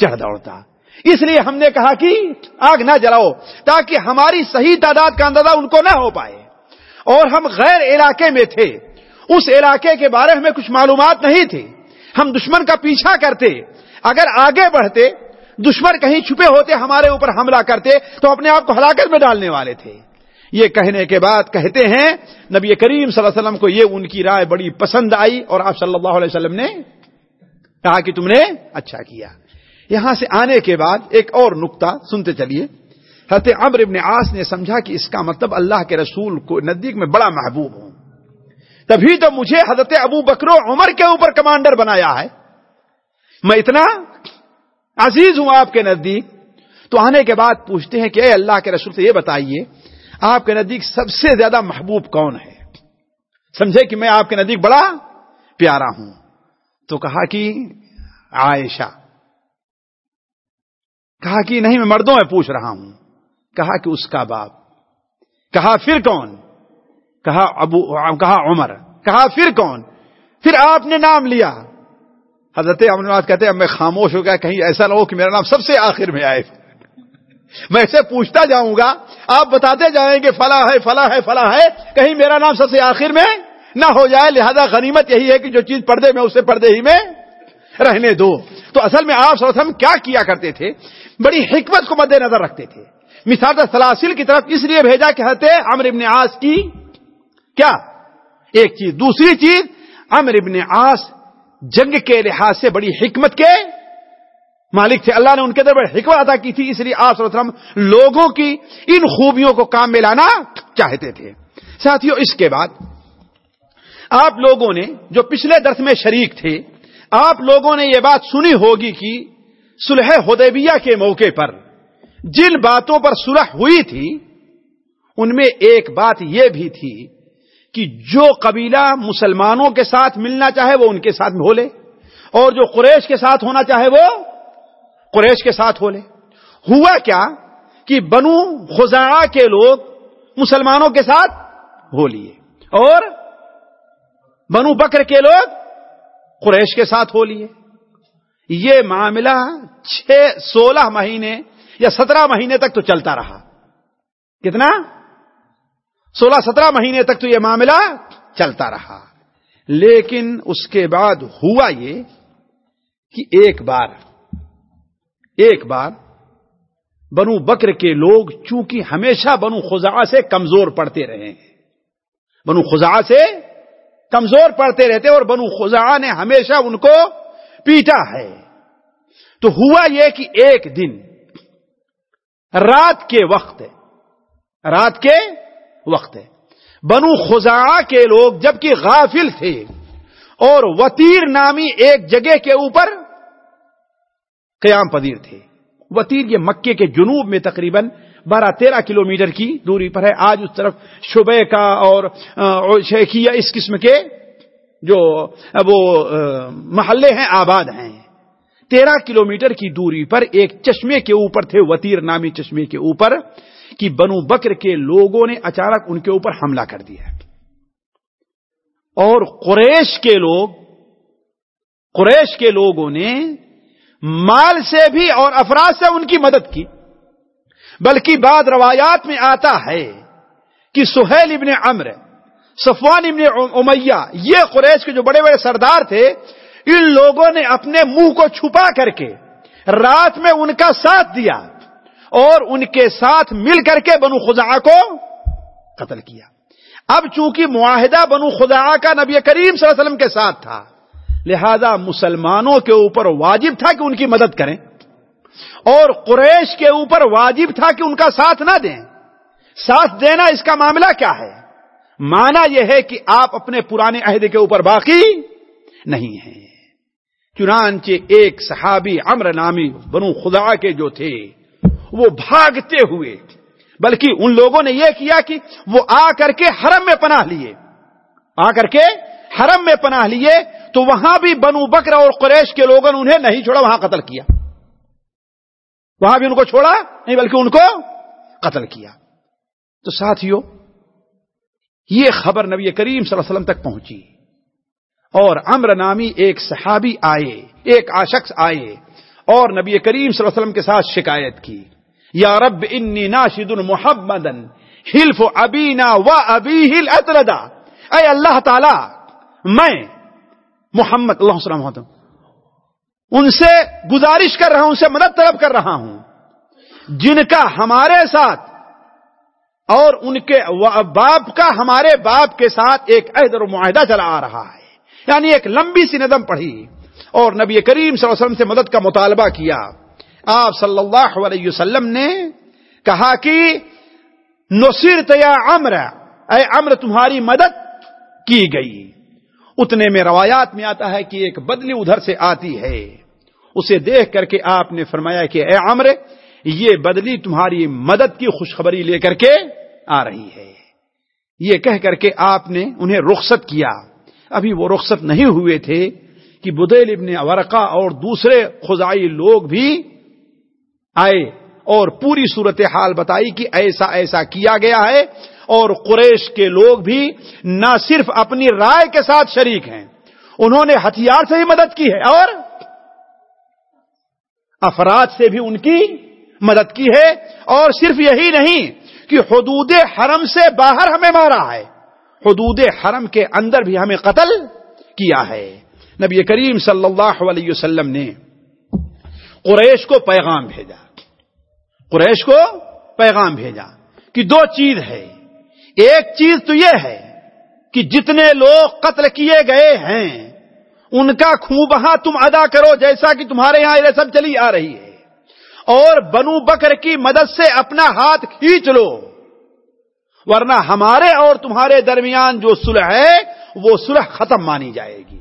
چڑھ دوڑتا۔ اس لیے ہم نے کہا کہ آگ نہ جلاؤ تاکہ ہماری صحیح تعداد کا اندازہ ان کو نہ ہو پائے۔ اور ہم غیر علاقے میں تھے۔ اس علاقے کے بارے میں کچھ معلومات نہیں تھی۔ ہم دشمن کا پیچھا کرتے۔ اگر آگے بڑھتے، دشمن کہیں چھپے ہوتے، ہمارے اوپر حملہ کرتے، تو اپنے آپ کو ہلاکت میں ڈالنے والے تھے۔ یہ کہنے کے بعد کہتے ہیں، نبی کریم صلی اللہ علیہ وسلم کو یہ ان کی رائے بڑی پسند آئی اور آپ صلی اللہ علیہ وسلم نے کہا کہ تم نے اچھا کیا۔ یہاں سے آنے کے بعد ایک اور نقطہ سنتے چلیے۔ حضرت عمر ابن عاص نے سمجھا کہ اس کا مطلب اللہ کے رسول کو نزدیک میں بڑا محبوب ہوں۔ تبھی تو مجھے حضرت ابو بکرو عمر کے اوپر کمانڈر بنایا ہے۔ میں اتنا عزیز ہوں آپ کے نزدیک۔ تو آنے کے بعد پوچھتے ہیں کہ اے اللہ کے رسول سے یہ بتائیے، آپ کے نزدیک سب سے زیادہ محبوب کون ہے؟ سمجھے کہ میں آپ کے نزدیک بڑا پیارا ہوں۔ تو کہا کہ عائشہ۔ کہا کہ نہیں، میں مردوں میں پوچھ رہا ہوں۔ کہا کہ اس کا باپ۔ کہا پھر کون؟ کہا ابو، کہا عمر۔ کہا پھر کون؟ پھر آپ نے نام لیا۔ حضرت امرنات کہتے ہیں، اب میں خاموش ہو گیا، کہیں ایسا نہ ہو کہ میرا نام سب سے آخر میں آئے۔ میں اسے پوچھتا جاؤں گا، آپ بتاتے جائیں گے، فلاں ہے فلاں ہے فلاں ہے، کہیں میرا نام سب سے آخر میں نہ ہو جائے۔ لہذا غنیمت یہی ہے کہ جو چیز پردے میں، اسے پردے ہی میں رہنے دو۔ تو اصل میں آپ سوچ کیا کیا کرتے تھے؟ بڑی حکمت کو مد نظر رکھتے تھے۔ مثال سلاسل کی طرف اس لیے بھیجا کہ ہتے امر ابن آس کی کیا؟ ایک چیز۔ دوسری چیز امر ابن آس جنگ کے لحاظ سے بڑی حکمت کے مالک تھے۔ اللہ نے ان کے در بڑی حکمت ادا کی تھی، اس لیے آپ وسلم لوگوں کی ان خوبیوں کو کام میں لانا چاہتے تھے۔ ساتھیوں اس کے بعد آپ لوگوں نے جو پچھلے درس میں شریک تھے آپ لوگوں نے یہ بات سنی ہوگی کہ سلح حدیبیہ کے موقع پر جن باتوں پر سلح ہوئی تھی، ان میں ایک بات یہ بھی تھی کہ جو قبیلہ مسلمانوں کے ساتھ ملنا چاہے وہ ان کے ساتھ ہو لے، اور جو قریش کے ساتھ ہونا چاہے وہ قریش کے ساتھ ہو لے۔ ہوا کیا کہ بنو خزا کے لوگ مسلمانوں کے ساتھ ہو لیے، اور بنو بکر کے لوگ قریش کے ساتھ ہو لیے۔ یہ معاملہ چھ سولہ مہینے یا سترہ مہینے تک تو چلتا رہا۔ کتنا؟ سولہ سترہ مہینے تک تو یہ معاملہ چلتا رہا۔ لیکن اس کے بعد ہوا یہ کہ ایک بار ایک بار بنو بکر کے لوگ چونکہ ہمیشہ بنو خزا سے کمزور پڑتے رہے۔ ہیں بنو خزا سے کمزور پڑتے رہتے اور بنو خزا نے ہمیشہ ان کو پیٹا ہے۔ تو ہوا یہ کہ ایک دن رات کے وقت ہے۔ رات کے وقت ہے۔ بنو خزا کے لوگ جبکہ غافل تھے اور وطیر نامی ایک جگہ کے اوپر قیام پذیر تھے۔ وطیر یہ مکے کے جنوب میں تقریباً بارہ تیرہ کلومیٹر کی دوری پر ہے۔ آج اس طرف شبے کا اور شیخیا اس قسم کے جو وہ محلے ہیں، آباد ہیں۔ تیرہ کلومیٹر کی دوری پر ایک چشمے کے اوپر تھے، وطیر نامی چشمے کے اوپر کہ بنو بکر کے لوگوں نے اچانک ان کے اوپر حملہ کر دیا اور قریش کے لوگ، قریش کے لوگوں نے مال سے بھی اور افراد سے ان کی مدد کی۔ بلکہ بعد روایات میں آتا ہے کہ سہیل ابن امر صفوان ابن امیہ، یہ قریش کے جو بڑے بڑے سردار تھے، ان لوگوں نے اپنے منہ کو چھپا کر کے رات میں ان کا ساتھ دیا اور ان کے ساتھ مل کر کے بنو خدا کو قتل کیا۔ اب چونکہ معاہدہ بنو خدا کا نبی کریم صلی اللہ علیہ وسلم کے ساتھ تھا، لہذا مسلمانوں کے اوپر واجب تھا کہ ان کی مدد کریں۔ اور قریش کے اوپر واجب تھا کہ ان کا ساتھ نہ دیں۔ ساتھ دینا اس کا معاملہ کیا ہے؟ مانا یہ ہے کہ آپ اپنے پرانے عہد کے اوپر باقی نہیں ہیں۔ چنانچہ ایک صحابی امر نامی بنو خدا کے جو تھے، وہ بھاگتے ہوئے، بلکہ ان لوگوں نے یہ کیا کہ وہ آ کر کے حرم میں پناہ لیے۔ آ کر کے حرم میں پناہ لیے تو وہاں بھی بنو بکر اور قریش کے لوگوں نے انہیں نہیں چھوڑا، وہاں قتل کیا۔ وہاں بھی ان کو چھوڑا، نہیں بلکہ ان کو قتل کیا۔ تو ساتھیوں یہ خبر نبی کریم صلی اللہ علیہ وسلم تک پہنچی۔ اور امر نامی ایک صحابی آئے، ایک آشخص آئے، اور نبی کریم صلی اللہ علیہ وسلم کے ساتھ شکایت کی۔ یا رب، انی ناشد محمدن، حلف ابینا و ابی ہل اے اللہ تعالی، میں محمد اللہ وسلم ان سے گزارش کر رہا ہوں، ان سے مدد طلب کر رہا ہوں۔ جن کا ہمارے ساتھ اور ان کے باپ کا ہمارے باپ کے ساتھ ایک عہد اور معاہدہ چلا آ رہا ہے۔ یعنی ایک لمبی سی ندم پڑھی اور نبی کریم صلی اللہ علیہ وسلم سے مدد کا مطالبہ کیا۔ آپ صلی اللہ علیہ وسلم نے کہا کہ نصیر تیا امر اے امر تمہاری مدد کی گئی۔ اتنے میں روایات میں آتا ہے کہ ایک بدلی ادھر سے آتی ہے۔ اسے دیکھ کر کے آپ نے فرمایا کہ اے امر یہ بدلی تمہاری مدد کی خوشخبری لے کر کے آ رہی ہے۔ یہ کہہ کر کے آپ نے انہیں رخصت کیا۔ ابھی وہ رخصت نہیں ہوئے تھے کہ بدیل ابن ورقا اور دوسرے خزائی لوگ بھی آئے اور پوری صورت حال بتائی کہ ایسا ایسا کیا گیا ہے۔ اور قریش کے لوگ بھی نہ صرف اپنی رائے کے ساتھ شریک ہیں۔ انہوں نے ہتھیار سے ہی مدد کی ہے اور افراد سے بھی ان کی مدد کی ہے۔ اور صرف یہی نہیں کہ حدود حرم سے باہر ہمیں مارا ہے۔ حدود حرم کے اندر بھی ہمیں قتل کیا ہے۔ نبی کریم صلی اللہ علیہ وسلم نے قریش کو پیغام بھیجا۔ قریش کو پیغام بھیجا کہ دو چیز ہے۔ ایک چیز تو یہ ہے کہ جتنے لوگ قتل کیے گئے ہیں، ان کا خوں ہاں تم ادا کرو جیسا کہ تمہارے یہاں یہ سب چلی آ رہی ہے۔ اور بنو بکر کی مدد سے اپنا ہاتھ کھینچ لو۔ ورنہ ہمارے اور تمہارے درمیان جو سلح ہے، وہ سلح ختم مانی جائے گی۔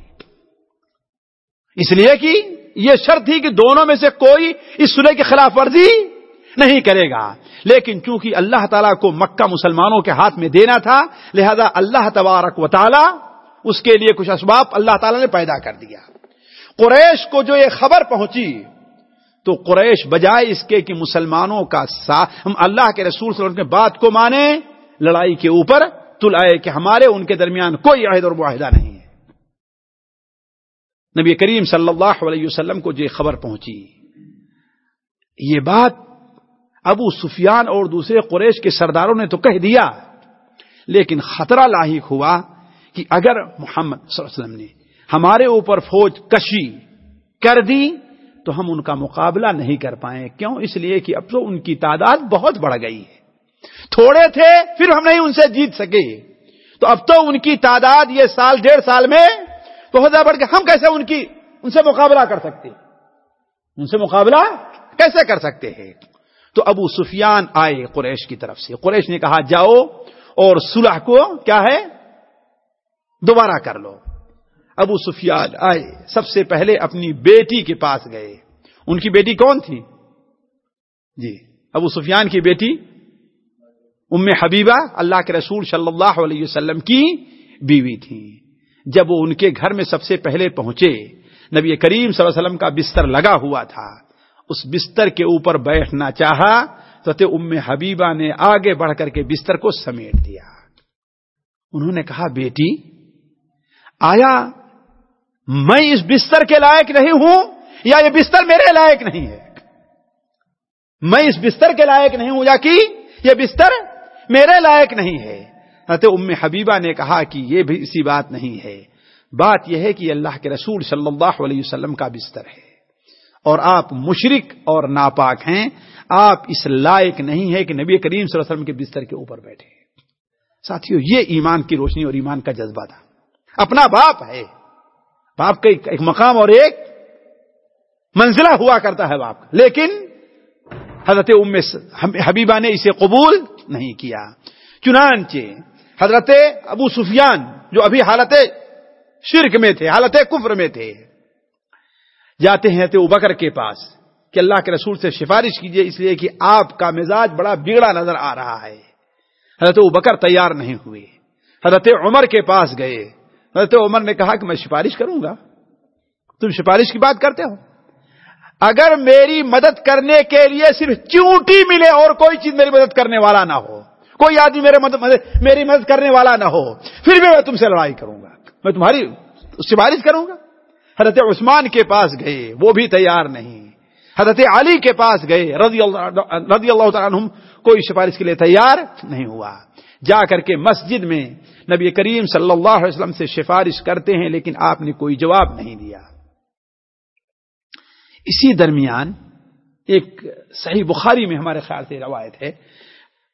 اس لیے کہ یہ شرط تھی کہ دونوں میں سے کوئی اس سلح کی خلاف ورزی نہیں کرے گا۔ لیکن چونکہ اللہ تعالیٰ کو مکہ مسلمانوں کے ہاتھ میں دینا تھا، لہذا اللہ تبارک و تعالی اس کے لیے کچھ اسباب اللہ تعالیٰ نے پیدا کر دیا۔ قریش کو جو یہ خبر پہنچی، تو قریش بجائے اس کے کہ مسلمانوں کا ساتھ ہم اللہ کے رسول صلی اللہ علیہ وسلم کے بات کو مانے، لڑائی کے اوپر تل آئے کہ ہمارے ان کے درمیان کوئی عہد اور معاہدہ نہیں ہے۔ نبی کریم صلی اللہ علیہ وسلم کو جو خبر پہنچی، یہ بات ابو سفیان اور دوسرے قریش کے سرداروں نے تو کہہ دیا، لیکن خطرہ لاحق ہوا کہ اگر محمد صلی اللہ علیہ وسلم نے ہمارے اوپر فوج کشی کر دی تو ہم ان کا مقابلہ نہیں کر پائیں کیوں؟ اس لیے کہ اب تو ان کی تعداد بہت بڑھ گئی ہے۔ تھوڑے تھے، پھر ہم نہیں ان سے جیت سکے۔ تو اب تو ان کی تعداد یہ سال، ڈیڑھ سال میں بہت زیادہ بڑھ کے ہم کیسے ان کی، ان سے مقابلہ کر سکتے؟ ان سے مقابلہ کیسے کر سکتے ہیں؟ تو ابو سفیان آئے قریش کی طرف سے۔ قریش نے کہا، جاؤ اور صلح کو کیا ہے؟ دوبارہ کر لو۔ ابو سفیان آئے، سب سے پہلے اپنی بیٹی کے پاس گئے۔ ان کی بیٹی کون تھی؟ جی ابو سفیان کی بیٹی ام حبیبہ، اللہ کے رسول صلی اللہ علیہ وسلم کی بیوی تھی۔ جب وہ ان کے گھر میں سب سے پہلے پہنچے، نبی کریم صلی اللہ علیہ وسلم کا بستر لگا ہوا تھا۔ اس بستر کے اوپر بیٹھنا چاہا تو ام حبیبہ نے آگے بڑھ کر کے بستر کو سمیٹ دیا۔ انہوں نے کہا، بیٹی، آیا میں اس بستر کے لائق نہیں ہوں یا یہ بستر میرے لائق نہیں ہے؟ میں اس بستر کے لائق نہیں ہوں یا کہ یہ بستر میرے لائق نہیں ہے؟ حضرت ام حبیبہ نے کہا کہ یہ بھی اسی بات نہیں ہے۔ بات یہ ہے کہ اللہ کے رسول صلی اللہ علیہ وسلم کا بستر ہے۔ اور آپ مشرق اور ناپاک ہیں، آپ اس لائق نہیں ہے کہ نبی کریم صلی اللہ علیہ وسلم کے بستر کے اوپر بیٹھے۔ ساتھیوں یہ ایمان کی روشنی اور ایمان کا جذبہ تھا۔ اپنا باپ ہے۔ باپ کا ایک مقام اور ایک منزلہ ہوا کرتا ہے باپ۔ کا لیکن حضرت ام حبیبہ نے اسے قبول نہیں کیا۔ چنانچہ حضرت ابو سفیان جو ابھی حالت شرک میں تھے، حالت کفر میں تھے جاتے ہیں تو بکر کے پاس کہ اللہ کے رسول سے سفارش کیجیے، اس لیے کہ آپ کا مزاج بڑا بگڑا نظر آ رہا ہے۔ حضرت بکر تیار نہیں ہوئے۔ حضرت عمر کے پاس گئے۔ حضرت عمر نے کہا کہ میں سفارش کروں گا۔ تم سفارش کی بات کرتے ہو؟ اگر میری مدد کرنے کے لیے صرف چونٹی ملے اور کوئی چیز میری مدد کرنے والا نہ ہو، کوئی آدمی میرے مدد میری مدد کرنے والا نہ ہو، پھر بھی میں تم سے لڑائی کروں گا۔ میں تمہاری سفارش کروں گا۔ حضرت عثمان کے پاس گئے، وہ بھی تیار نہیں۔ حضرت علی کے پاس گئے، رضی اللہ رضی اللہ تعالیٰ کوئی سفارش کے لیے تیار نہیں ہوا۔ جا کر کے مسجد میں نبی کریم صلی اللہ علیہ وسلم سے سفارش کرتے ہیں، لیکن آپ نے کوئی جواب نہیں دیا۔ اسی درمیان ایک صحیح بخاری میں ہمارے خیال سے روایت ہے۔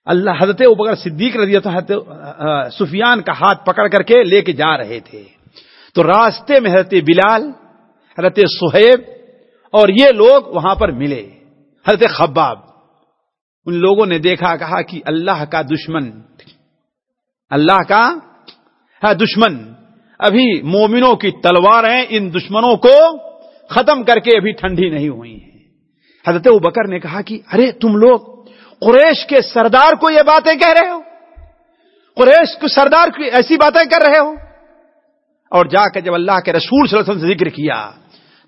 اللہ حضرت ابگر صدیق رضی اللہ سفیان کا ہاتھ پکڑ کر کے لے کے جا رہے تھے۔ تو راستے میں حضرت بلال، حضرت سہیب اور یہ لوگ وہاں پر ملے، حضرت خباب۔ ان لوگوں نے دیکھا، کہا کہ اللہ کا دشمن، اللہ کا ہے دشمن۔ ابھی مومنوں کی تلواریں ان دشمنوں کو ختم کر کے ابھی ٹھنڈی نہیں ہوئی ہیں۔ حضرت بکر نے کہا کہ ارے تم لوگ، قریش کے سردار کو یہ باتیں کہہ رہے ہو؟ قریش کے سردار کی ایسی باتیں کر رہے ہو؟ اور جا کے جب اللہ کے رسول صلی اللہ علیہ وسلم سے ذکر کیا،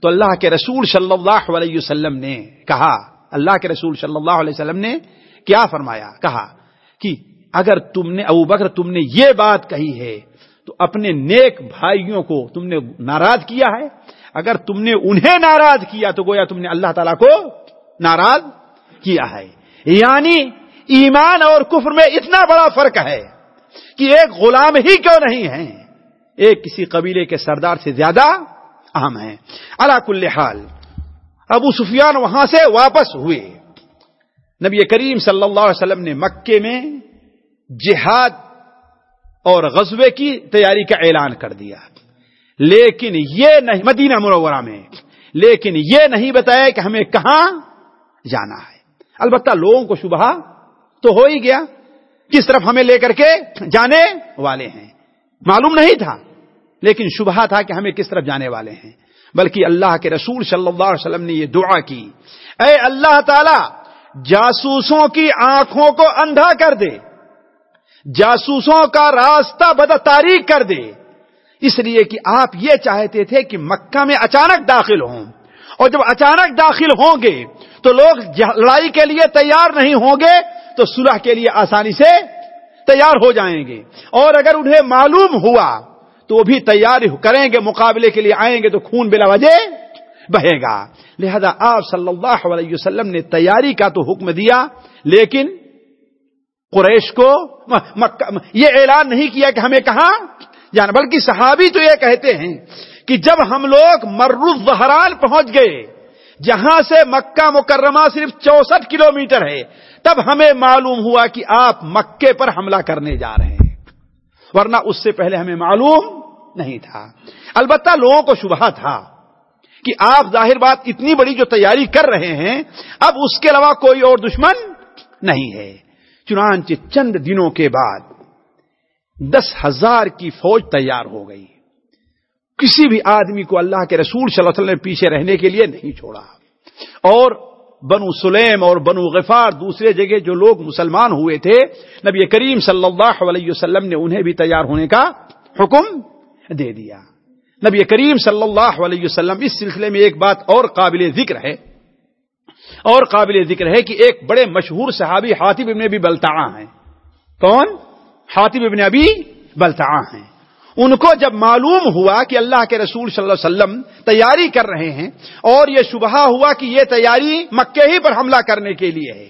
تو اللہ کے رسول صلی اللہ علیہ وسلم نے کہا، اللہ کے رسول صلی اللہ علیہ وسلم نے کیا فرمایا؟ کہا کہ اگر تم نے، ابو بکر، تم نے یہ بات کہی ہے، تو اپنے نیک بھائیوں کو تم نے ناراض کیا ہے؟ اگر تم نے انہیں ناراض کیا، تو گویا تم نے اللہ تعالیٰ کو ناراض کیا ہے۔ یعنی ایمان اور کفر میں اتنا بڑا فرق ہے کہ ایک غلام ہی کیوں نہیں ہے؟ ایک کسی قبیلے کے سردار سے زیادہ اہم ہے اللہ کل حال، ابو سفیان وہاں سے واپس ہوئے۔ نبی کریم صلی اللہ علیہ وسلم نے مکے میں جہاد اور غزبے کی تیاری کا اعلان کر دیا۔ لیکن یہ نہیں، مدینہ مرورہ میں، لیکن یہ نہیں بتایا کہ ہمیں کہاں جانا ہے۔ البتہ لوگوں کو شبہ تو ہو ہی گیا۔ کس طرف ہمیں لے کر کے جانے والے ہیں۔ معلوم نہیں تھا، لیکن شبہ تھا کہ ہمیں کس طرف جانے والے ہیں۔ بلکہ اللہ کے رسول صلی اللہ علیہ وسلم نے یہ دعا کی، اے اللہ تعالی، جاسوسوں کی آنکھوں کو اندھا کر دے، جاسوسوں کا راستہ بدا تاریخ کر دے۔ اس لیے کہ آپ یہ چاہتے تھے کہ مکہ میں اچانک داخل ہوں۔ اور جب اچانک داخل ہوں گے تو لوگ لڑائی کے لیے تیار نہیں ہوں گے، تو صلح کے لیے آسانی سے تیار ہو جائیں گے۔ اور اگر انہیں معلوم ہوا تو وہ بھی تیار کریں گے، مقابلے کے لیے آئیں گے تو خون بلا وجہ بہے گا۔ لہذا آپ صلی اللہ علیہ وسلم نے تیاری کا تو حکم دیا، لیکن قریش کو یہ اعلان نہیں کیا کہ ہمیں کہاں جانا، بلکہ صحابی تو یہ کہتے ہیں کہ جب ہم لوگ مرف بحران پہنچ گئے، جہاں سے مکہ مکرمہ صرف چونسٹھ کلو میٹر ہے تب ہمیں معلوم ہوا کہ آپ مکے پر حملہ کرنے جا رہے ہیں۔ ورنہ اس سے پہلے ہمیں معلوم نہیں تھا۔ البتہ لوگوں کو شبہ تھا کہ آپ ظاہر بات اتنی بڑی جو تیاری کر رہے ہیں، اب اس کے علاوہ کوئی اور دشمن نہیں ہے۔ چنانچہ چند دنوں کے بعد دس ہزار کی فوج تیار ہو گئی۔ کسی بھی آدمی کو اللہ کے رسول صلی اللہ علیہ وسلم نے پیچھے رہنے کے لیے نہیں چھوڑا۔ اور بنو سلیم اور بنو غفار دوسرے جگہ جو لوگ مسلمان ہوئے تھے، نبی کریم صلی اللہ علیہ وسلم نے انہیں بھی تیار ہونے کا حکم دے دیا۔ نبی کریم صلی اللہ علیہ وسلم اس سلسلے میں ایک بات اور قابل ذکر ہے۔ اور قابل ذکر ہے کہ ایک بڑے مشہور صحابی حاطب ابن ابی بلتا ہیں۔ کون؟ حاطب ابن ابی بلتا ہیں۔ ان کو جب معلوم ہوا کہ اللہ کے رسول صلی اللہ علیہ وسلم تیاری کر رہے ہیں اور یہ شبہ ہوا کہ یہ تیاری مکے ہی پر حملہ کرنے کے لیے ہے،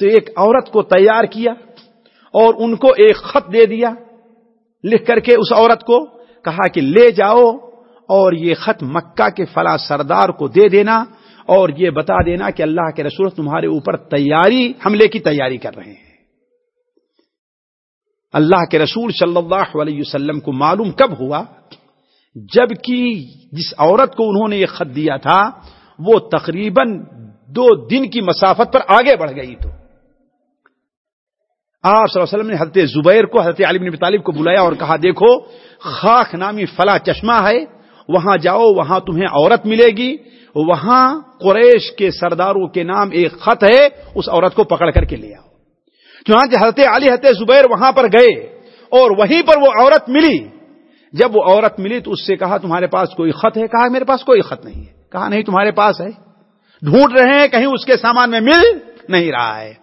تو ایک عورت کو تیار کیا اور ان کو ایک خط دے دیا، لکھ کر کے اس عورت کو کہا کہ لے جاؤ اور یہ خط مکہ کے فلاں سردار کو دے دینا اور یہ بتا دینا کہ اللہ کے رسول تمہارے اوپر تیاری، حملے کی تیاری کر رہے ہیں۔ اللہ کے رسول صلی اللہ علیہ وسلم کو معلوم کب ہوا؟ جبکہ جس عورت کو انہوں نے یہ خط دیا تھا، وہ تقریباً دو دن کی مسافت پر آگے بڑھ گئی تو۔ آپ صلی اللہ علیہ وسلم نے حضرت زبیر کو، حضرت علی بن طالب کو بلایا اور کہا، دیکھو، خاک نامی فلا چشمہ ہے، وہاں جاؤ، وہاں تمہیں عورت ملے گی، وہاں قریش کے سرداروں کے نام ایک خط ہے، اس عورت کو پکڑ کر کے لے آؤ۔ چنانچہ حضرت علی، حضرت زبیر وہاں پر گئے اور وہیں پر وہ عورت ملی۔ جب وہ عورت ملی تو اس سے کہا، تمہارے پاس کوئی خط ہے؟ کہا، میرے پاس کوئی خط نہیں ہے۔ کہا، نہیں، تمہارے پاس ہے۔ ڈھونڈ رہے ہیں، کہیں اس کے سامان میں مل نہیں رہا ہے۔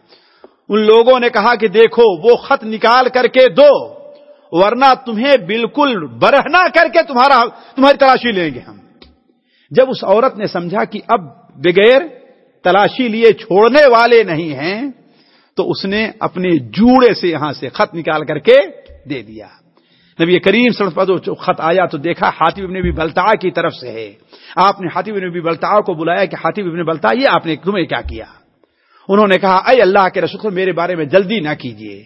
ان لوگوں نے کہا کہ دیکھو، وہ خط نکال کر کے دو، ورنہ تمہیں بالکل برہنا کر کے تمہارا، تمہاری تلاشی لیں گے ہم۔ جب اس عورت نے سمجھا کہ اب بغیر تلاشی لیے چھوڑنے والے نہیں ہیں تو اس نے اپنے جوڑے سے یہاں سے خط نکال کر کے دے دیا۔ نبی کریم صلی اللہ علیہ وسلم خط آیا تو دیکھا حاطب ابن بھی بلتا کی طرف سے ہے۔ آپ نے حاطب ابن بھی بلتا کو بلایا کہ حاطب ابن بلتا یہ آپ نے تمہیں کیا کیا؟ انہوں نے کہا، اے اللہ کے رسول، میرے بارے میں جلدی نہ کیجیے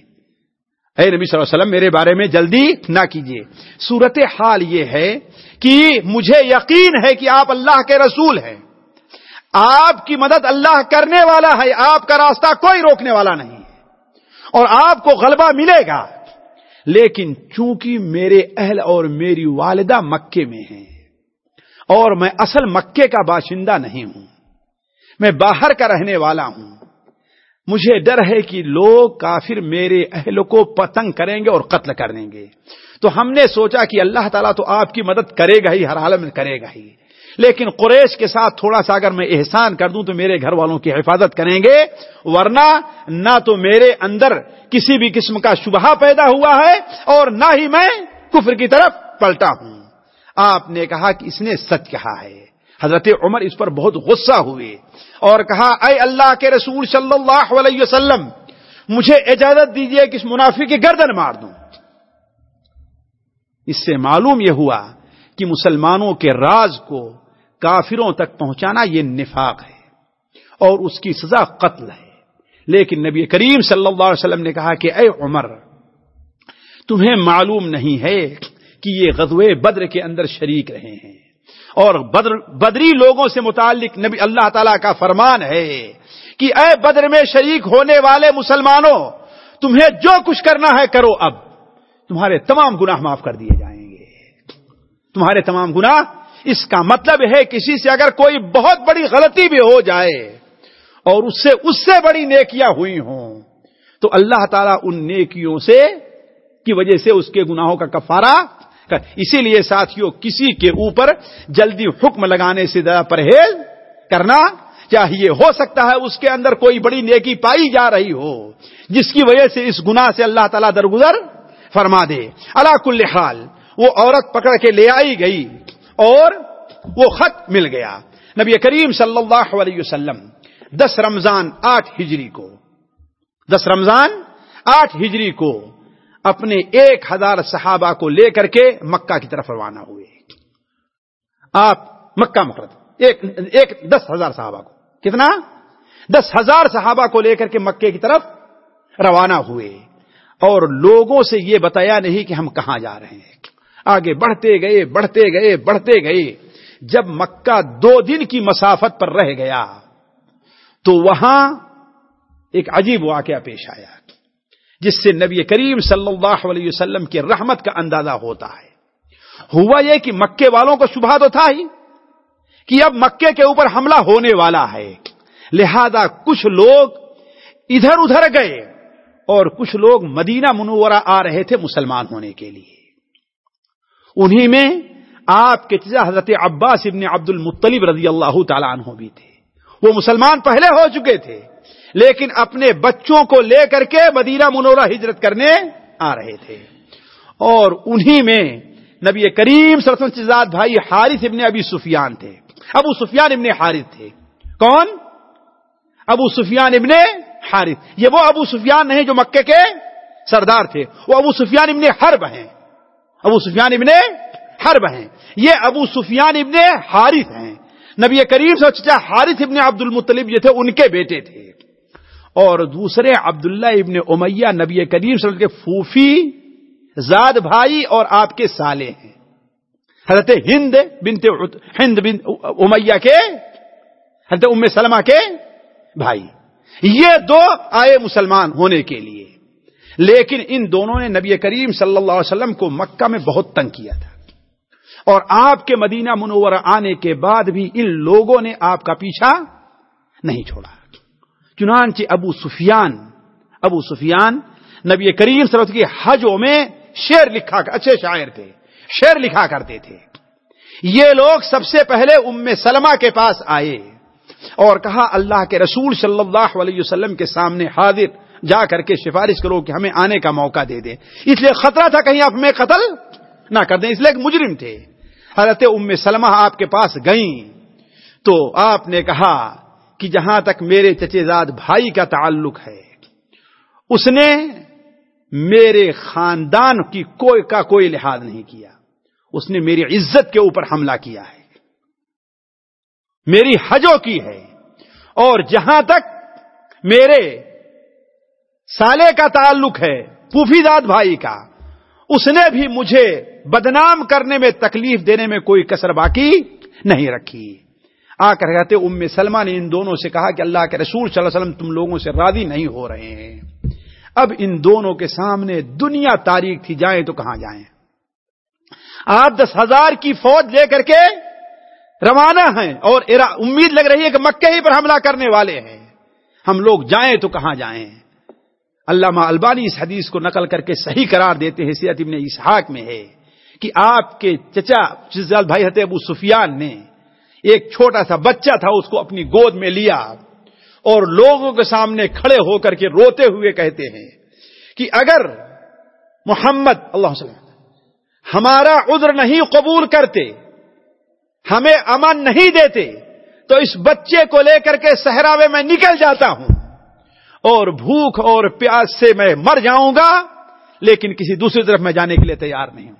اے نبی صلی اللہ علیہ وسلم، میرے بارے میں جلدی نہ کیجیے صورت حال یہ ہے کہ مجھے یقین ہے کہ آپ اللہ کے رسول ہیں۔ آپ کی مدد اللہ کرنے والا ہے، آپ کا راستہ کوئی روکنے والا نہیں اور آپ کو غلبہ ملے گا۔ لیکن چونکہ میرے اہل اور میری والدہ مکے میں ہیں، اور میں اصل مکے کا باشندہ نہیں ہوں، میں باہر کا رہنے والا ہوں، مجھے ڈر ہے کہ لوگ کافر میرے اہل کو پتنگ کریں گے اور قتل کر دیں گے۔ تو ہم نے سوچا کہ اللہ تعالیٰ تو آپ کی مدد کرے گا ہی، ہر حال میں کرے گا ہی۔ لیکن قریش کے ساتھ تھوڑا سا اگر میں احسان کر دوں تو میرے گھر والوں کی حفاظت کریں گے، ورنہ نہ تو میرے اندر کسی بھی قسم کا شبہ پیدا ہوا ہے اور نہ ہی میں کفر کی طرف پلٹا ہوں۔ آپ نے کہا کہ اس نے سچ کہا ہے۔ حضرت عمر اس پر بہت غصہ ہوئے اور کہا، اے اللہ کے رسول صلی اللہ علیہ وسلم، مجھے اجازت دیجیے کہ اس منافع کی گردن مار دوں۔ اس سے معلوم یہ ہوا کہ مسلمانوں کے راز کو کافروں تک پہنچانا یہ نفاق ہے اور اس کی سزا قتل ہے۔ لیکن نبی کریم صلی اللہ علیہ وسلم نے کہا کہ اے عمر، تمہیں معلوم نہیں ہے کہ یہ غزوے بدر کے اندر شریک رہے ہیں۔ اور بدر، بدری لوگوں سے متعلق نبی اللہ تعالی کا فرمان ہے کہ اے بدر میں شریک ہونے والے مسلمانوں، تمہیں جو کچھ کرنا ہے کرو اب۔ تمہارے تمام گناہ معاف کر دیے جائیں گے۔ تمہارے تمام گناہ اس کا مطلب ہے کسی سے اگر کوئی بہت بڑی غلطی بھی ہو جائے اور اس سے اس سے بڑی نیکیاں ہوئی ہوں، تو اللہ تعالیٰ ان نیکیوں سے کی وجہ سے اس کے گناہوں کا کفارہ اسی لیے ساتھیوں کسی کے اوپر جلدی حکم لگانے سے زیادہ پرہیز کرنا چاہیے۔ ہو سکتا ہے اس کے اندر کوئی بڑی نیکی پائی جا رہی ہو، جس کی وجہ سے اس گناہ سے اللہ تعالیٰ درگزر فرما دے۔ اللہ کل حال، وہ عورت پکڑ کے لے آئی گئی۔ اور وہ خط مل گیا۔ نبی کریم صلی اللہ علیہ وسلم دس رمضان آٹھ ہجری کو، دس رمضان آٹھ ہجری کو اپنے ایک ہزار صحابہ کو لے کر کے مکہ کی طرف روانہ ہوئے۔ آپ مکہ مقرد، ایک ایک دس ہزار صحابہ کو۔ کتنا؟ دس ہزار صحابہ کو لے کر کے مکے کی طرف روانہ ہوئے۔ اور لوگوں سے یہ بتایا نہیں کہ ہم کہاں جا رہے ہیں۔ آگے بڑھتے گئے بڑھتے گئے بڑھتے گئے۔ جب مکہ دو دن کی مسافت پر رہ گیا، تو وہاں ایک عجیب واقعہ پیش آیا، جس سے نبی کریم صلی اللہ علیہ وسلم کی رحمت کا اندازہ ہوتا ہے۔ ہوا یہ کہ مکے والوں کو شبہ تو تھا ہی کہ اب مکے کے اوپر حملہ ہونے والا ہے۔ لہذا کچھ لوگ ادھر ادھر گئے اور کچھ لوگ مدینہ منورہ آ رہے تھے مسلمان ہونے کے لیے۔ انہی میں آپ کے چچا حضرت عباس ابن عبد المطلب رضی اللہ تعالیٰ عنہ بھی تھے۔ وہ مسلمان پہلے ہو چکے تھے، لیکن اپنے بچوں کو لے کر کے مدینہ منورہ ہجرت کرنے آ رہے تھے۔ اور انہی میں نبی کریم سرسن چزاد بھائی حارث ابن ابی سفیان تھے۔ ابو سفیان ابن حارث تھے۔ کون؟ ابو سفیان ابن حارث۔ یہ وہ ابو سفیان نہیں جو مکے کے سردار تھے، وہ ابو سفیان ابن حرب ہیں۔ ابو سفیان ابن حرب ہیں۔ یہ ابو سفیان ابن حارث ہیں۔ نبی کریم سے چچا حارث ابن عبد المطلب جو تھے، ان کے بیٹے تھے۔ اور دوسرے عبداللہ ابن امیہ، نبی کریم صلی اللہ علیہ وسلم کے فوفی زاد بھائی اور آپ کے سالے ہیں۔ حضرت ہند بنت ہند بن امیہ کے، حضرت ام سلمہ کے بھائی۔ یہ دو آئے مسلمان ہونے کے لیے۔ لیکن ان دونوں نے نبی کریم صلی اللہ علیہ وسلم کو مکہ میں بہت تنگ کیا تھا۔ اور آپ کے مدینہ منورہ آنے کے بعد بھی ان لوگوں نے آپ کا پیچھا نہیں چھوڑا۔ چنانچہ ابو سفیان ابو سفیان نبی کریم صلی اللہ علیہ وسلم کے حجوں میں شعر لکھا اچھے شاعر تھے، شعر لکھا کرتے تھے۔ یہ لوگ سب سے پہلے ام سلمہ کے پاس آئے اور کہا، اللہ کے رسول صلی اللہ علیہ وسلم کے سامنے حاضر جا کر کے سفارش کرو کہ ہمیں آنے کا موقع دے دے۔ اس لیے خطرہ تھا کہیں آپ میں قتل نہ کر دیں، اس لیے ایک مجرم تھے۔ حضرت ام سلمہ آپ کے پاس گئیں۔ تو آپ نے کہا کہ جہاں تک میرے چچے زاد بھائی کا تعلق ہے، اس نے میرے خاندان کی کوئی کا کوئی لحاظ نہیں کیا۔ اس نے میری عزت کے اوپر حملہ کیا ہے۔ میری حجوں کی ہے۔ اور جہاں تک میرے سالے کا تعلق ہے پوفی داد بھائی کا۔ اس نے بھی مجھے بدنام کرنے میں تکلیف دینے میں کوئی کسر باقی نہیں رکھی۔ آ کر کہتے، ام سلمہ نے ان دونوں سے کہا کہ اللہ کے رسول صلی اللہ علیہ وسلم تم لوگوں سے راضی نہیں ہو رہے ہیں۔ اب ان دونوں کے سامنے دنیا تاریخ تھی، جائیں تو کہاں جائیں؟ آپ دس ہزار کی فوج لے کر کے روانہ ہیں اور امید لگ رہی ہے کہ مکہ ہی پر حملہ کرنے والے ہیں۔ ہم لوگ جائیں تو کہاں جائیں؟ علامہ البانی اس حدیث کو نقل کر کے صحیح قرار دیتے ہیں حیثیت ابن اسحاق میں ہے کہ آپ کے چچا جزال بھائی حت ابو سفیان نے ایک چھوٹا سا بچہ تھا، اس کو اپنی گود میں لیا اور لوگوں کے سامنے کھڑے ہو کر کے روتے ہوئے کہتے ہیں کہ اگر محمد، اللہ وسلم، ہمارا عذر نہیں قبول کرتے، ہمیں امن نہیں دیتے، تو اس بچے کو لے کر کے صحرا میں میں نکل جاتا ہوں۔ اور بھوک اور پیاس سے میں مر جاؤں گا، لیکن کسی دوسری طرف میں جانے کے لیے تیار نہیں ہوں۔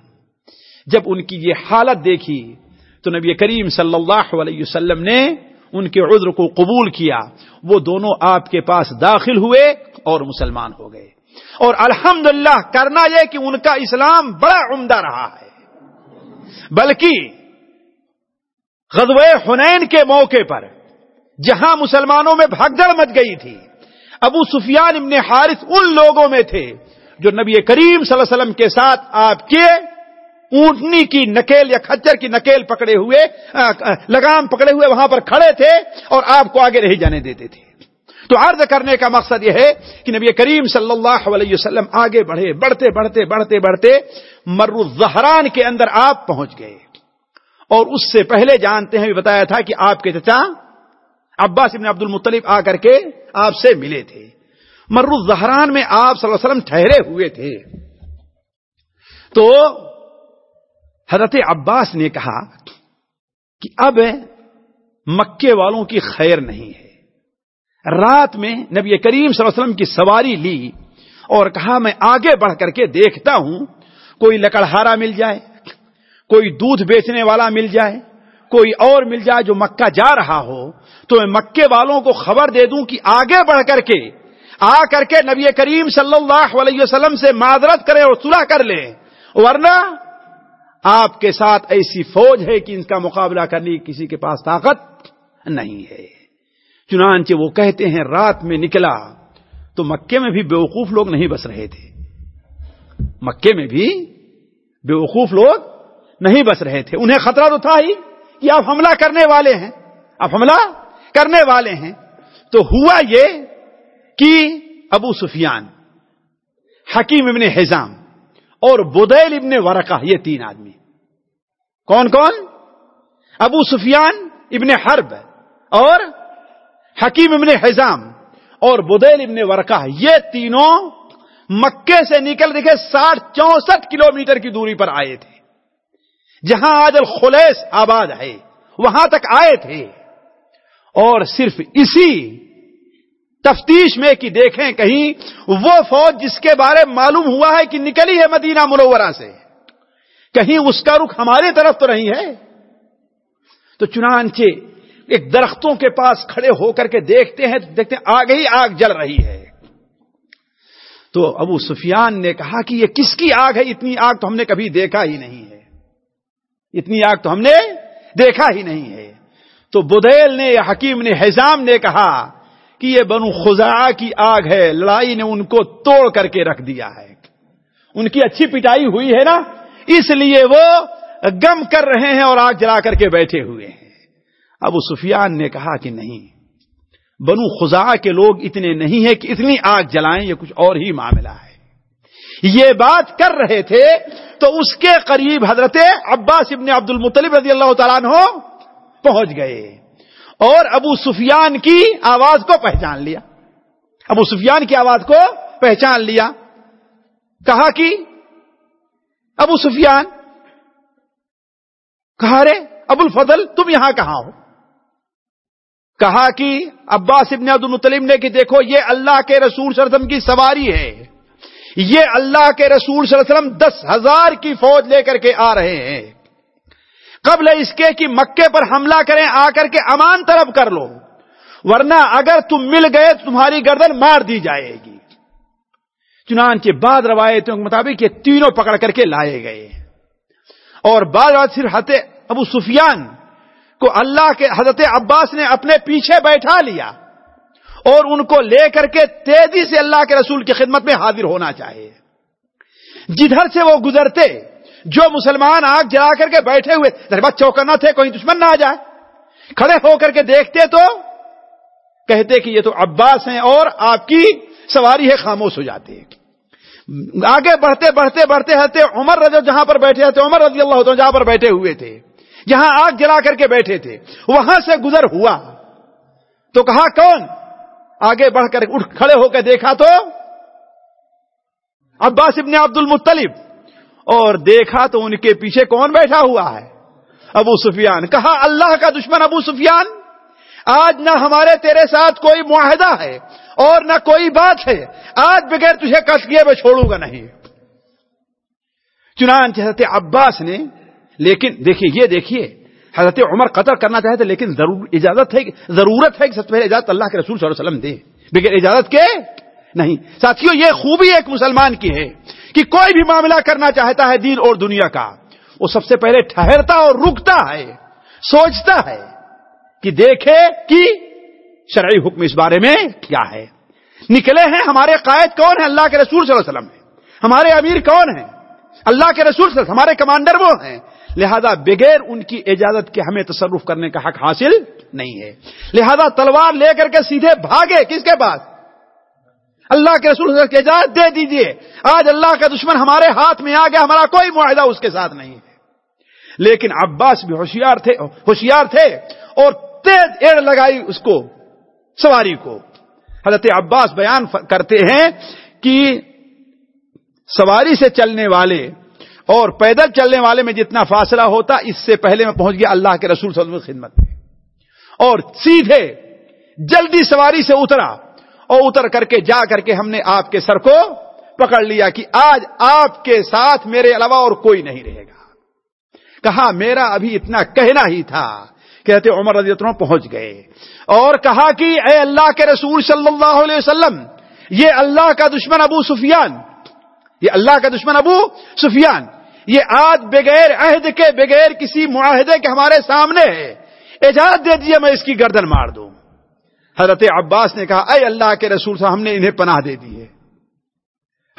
جب ان کی یہ حالت دیکھی، تو نبی کریم صلی اللہ علیہ وسلم نے ان کے عذر کو قبول کیا۔ وہ دونوں آپ کے پاس داخل ہوئے اور مسلمان ہو گئے۔ اور الحمد کرنا یہ کہ ان کا اسلام بڑا عمدہ رہا ہے۔ بلکہ غزوہ حنین کے موقع پر، جہاں مسلمانوں میں بھگدڑ مچ گئی تھی ابو سفیان ابن حارث ان لوگوں میں تھے جو نبی کریم صلی اللہ علیہ وسلم کے ساتھ آپ کے اونٹنی کی نکیل یا کچر کی نکیل پکڑے ہوئے لگام پکڑے ہوئے وہاں پر کھڑے تھے اور آپ کو آگے نہیں جانے دیتے تھے۔ تو عرض کرنے کا مقصد یہ ہے کہ نبی کریم صلی اللہ علیہ وسلم آگے بڑھے، بڑھتے بڑھتے بڑھتے بڑھتے مرو زہران کے اندر آپ پہنچ گئے۔ اور اس سے پہلے جانتے ہیں بتایا تھا کہ آپ کے چچا عباس ابن عبد المطلب آ کر کے آپ سے ملے تھے۔ مرو زہران میں آپ صلی اللہ علیہ وسلم ٹھہرے ہوئے تھے۔ تو حضرت عباس نے کہا کہ اب مکے والوں کی خیر نہیں ہے۔ رات میں نبی کریم صلی اللہ علیہ وسلم کی سواری لی اور کہا میں آگے بڑھ کر کے دیکھتا ہوں، کوئی لکڑہارا مل جائے، کوئی دودھ بیچنے والا مل جائے، کوئی اور مل جائے جو مکہ جا رہا ہو۔ تو میں مکے والوں کو خبر دے دوں کہ آگے بڑھ کر کے آ کر کے نبی کریم صلی اللہ علیہ وسلم سے معذرت کرے اور صلح کر لیں۔ ورنہ آپ کے ساتھ ایسی فوج ہے کہ ان کا مقابلہ کرنے کی کسی کے پاس طاقت نہیں ہے۔ چنانچہ وہ کہتے ہیں رات میں نکلا تو مکے میں بھی بیوقوف لوگ نہیں بس رہے تھے۔ مکے میں بھی بیوقوف لوگ نہیں بس رہے تھے۔ انہیں خطرہ تو تھا ہی کہ آپ حملہ کرنے والے ہیں۔ آپ حملہ کرنے والے ہیں، تو ہوا یہ کہ ابو سفیان، حکیم ابن حزام اور بدیل ابن ورقہ، یہ تین آدمی۔ کون کون؟ ابو سفیان ابن حرب اور حکیم ابن حزام اور بدیل ابن ورقہ۔ یہ تینوں مکے سے نکل دیکھے ساٹھ چونسٹھ کلو میٹر کی دوری پر آئے تھے۔ جہاں آج الخلیس آباد ہے، وہاں تک آئے تھے۔ اور صرف اسی تفتیش میں کہ دیکھیں کہیں وہ فوج جس کے بارے معلوم ہوا ہے کہ نکلی ہے مدینہ منورہ سے، کہیں اس کا رخ ہمارے طرف تو نہیں ہے؟ تو چنانچہ ایک درختوں کے پاس کھڑے ہو کر کے دیکھتے ہیں دیکھتے ہیں آگ ہی آگ جل رہی ہے۔ تو ابو سفیان نے کہا کہ یہ کس کی آگ ہے؟ اتنی آگ تو ہم نے کبھی دیکھا ہی نہیں ہے۔ اتنی آگ تو ہم نے دیکھا ہی نہیں ہے۔ تو بدیل نے یا حکیم نے حزام نے کہا کہ یہ بنو خزا کی آگ ہے، لڑائی نے ان کو توڑ کر کے رکھ دیا ہے۔ ان کی اچھی پٹائی ہوئی ہے نا؟ اس لیے وہ گم کر رہے ہیں اور آگ جلا کر کے بیٹھے ہوئے ہیں۔ ابو سفیان نے کہا کہ نہیں، بنو خزا کے لوگ اتنے نہیں ہیں کہ اتنی آگ جلائیں، یہ کچھ اور ہی معاملہ ہے۔ یہ بات کر رہے تھے تو اس کے قریب حضرت عباس ابن عبد المطلب رضی اللہ تعالیٰ عنہ پہنچ گئے اور ابو سفیان کی آواز کو پہچان لیا۔ ابو سفیان کی آواز کو پہچان لیا۔ کہا کہ ابو سفیان، کہا رے ابو الفضل، تم یہاں کہاں ہو؟ کہا کہ عباس ابن عبد المطلیم نے کہ دیکھو، یہ اللہ کے رسول صلی اللہ علیہ وسلم کی سواری ہے۔ یہ اللہ کے رسول صلی اللہ علیہ وسلم دس ہزار کی فوج لے کر کے آ رہے ہیں۔ قبل اس کے کہ مکے پر حملہ کریں، آ کر کے امان طرف کر لو۔ ورنہ اگر تم مل گئے تو تمہاری گردن مار دی جائے گی۔ چنانچہ بعد روایتوں کے مطابق یہ تینوں پکڑ کر کے لائے گئے۔ اور بعد روایت صرف حضرت ابو سفیان کو اللہ کے، حضرت عباس نے اپنے پیچھے بیٹھا لیا اور ان کو لے کر کے تیزی سے اللہ کے رسول کی خدمت میں حاضر ہونا چاہیے جدھر سے وہ گزرتے جو مسلمان آگ جلا کر کے بیٹھے ہوئے دربت چوکنا تھے، کوئی دشمن نہ آ جائے۔ کھڑے ہو کر کے دیکھتے تو کہتے کہ یہ تو عباس ہیں اور آپ کی سواری ہے، خاموش ہو جاتے آگے بڑھتے بڑھتے بڑھتے رہتے عمر رضی جہاں پر بیٹھے تھے عمر رضی اللہ جہاں پر بیٹھے ہوئے تھے، جہاں آگ جلا کر کے بیٹھے تھے، وہاں سے گزر ہوا۔ تو کہا، کون؟ آگے بڑھ کر اٹھ کھڑے ہو کے دیکھا تو عباس ابن عبد المطلب اور دیکھا تو ان کے پیچھے کون بیٹھا ہوا ہے؟ ابو سفیان۔ کہا، اللہ کا دشمن ابو سفیان، آج نہ ہمارے تیرے ساتھ کوئی معاہدہ ہے اور نہ کوئی بات ہے۔ آج بغیر تجھے کٹ کیے میں چھوڑوں گا نہیں۔ چنانچہ حضرت عباس نے، لیکن دیکھیے، یہ دیکھیے، حضرت عمر قتل کرنا چاہتے لیکن ضرور اجازت ہے، ضرورت ہے کہ سب سے پہلے اجازت اللہ کے رسول صلی اللہ علیہ وسلم دے۔ بغیر اجازت کے نہیں۔ ساتھیوں یہ خوبی ایک مسلمان کی ہے کہ کوئی بھی معاملہ کرنا چاہتا ہے دین اور دنیا کا، وہ سب سے پہلے ٹھہرتا اور رکتا ہے، سوچتا ہے کہ دیکھے کہ شرعی حکم اس بارے میں کیا ہے۔ نکلے ہیں، ہمارے قائد کون ہیں؟ اللہ کے رسول صلی اللہ علیہ وسلم ہمارے امیر کون ہیں؟ اللہ کے رسول صلی اللہ علیہ وسلم، ہمارے کمانڈر وہ ہیں۔ لہذا بغیر ان کی اجازت کے ہمیں تصرف کرنے کا حق حاصل نہیں ہے۔ لہذا تلوار لے کر کے سیدھے بھاگے کس کے پاس؟ اللہ کے رسول کی اجازت دے دیجیے۔ آج اللہ کا دشمن ہمارے ہاتھ میں آ گیا، ہمارا کوئی معاہدہ اس کے ساتھ نہیں ہے۔ لیکن عباس بھی ہوشیار تھے ہوشیار تھے اور تیز ایڑ لگائی اس کو، سواری کو۔ حضرت عباس بیان کرتے ہیں کہ سواری سے چلنے والے اور پیدل چلنے والے میں جتنا فاصلہ ہوتا، اس سے پہلے میں پہنچ گیا اللہ کے رسول صلی اللہ علیہ وسلم خدمت میں۔ اور سیدھے جلدی سواری سے اترا۔ اور اتر کر کے جا کر کے ہم نے آپ کے سر کو پکڑ لیا کہ آج آپ کے ساتھ میرے علاوہ اور کوئی نہیں رہے گا۔ کہا، میرا ابھی اتنا کہنا ہی تھا۔ کہتے، عمر رضی اللہ پہنچ گئے۔ اور کہا کہ، اے اللہ کے رسول صلی اللہ علیہ وسلم، یہ اللہ کا دشمن ابو سفیان۔ یہ اللہ کا دشمن ابو سفیان۔ یہ آج بغیر عہد کے، بغیر کسی معاہدے کے ہمارے سامنے ہے۔ اجازت دے دیے میں اس کی گردن مار دوں۔ حضرت عباس نے کہا، اے اللہ کے رسول صاحب، ہم نے انہیں پناہ دے دی ہے۔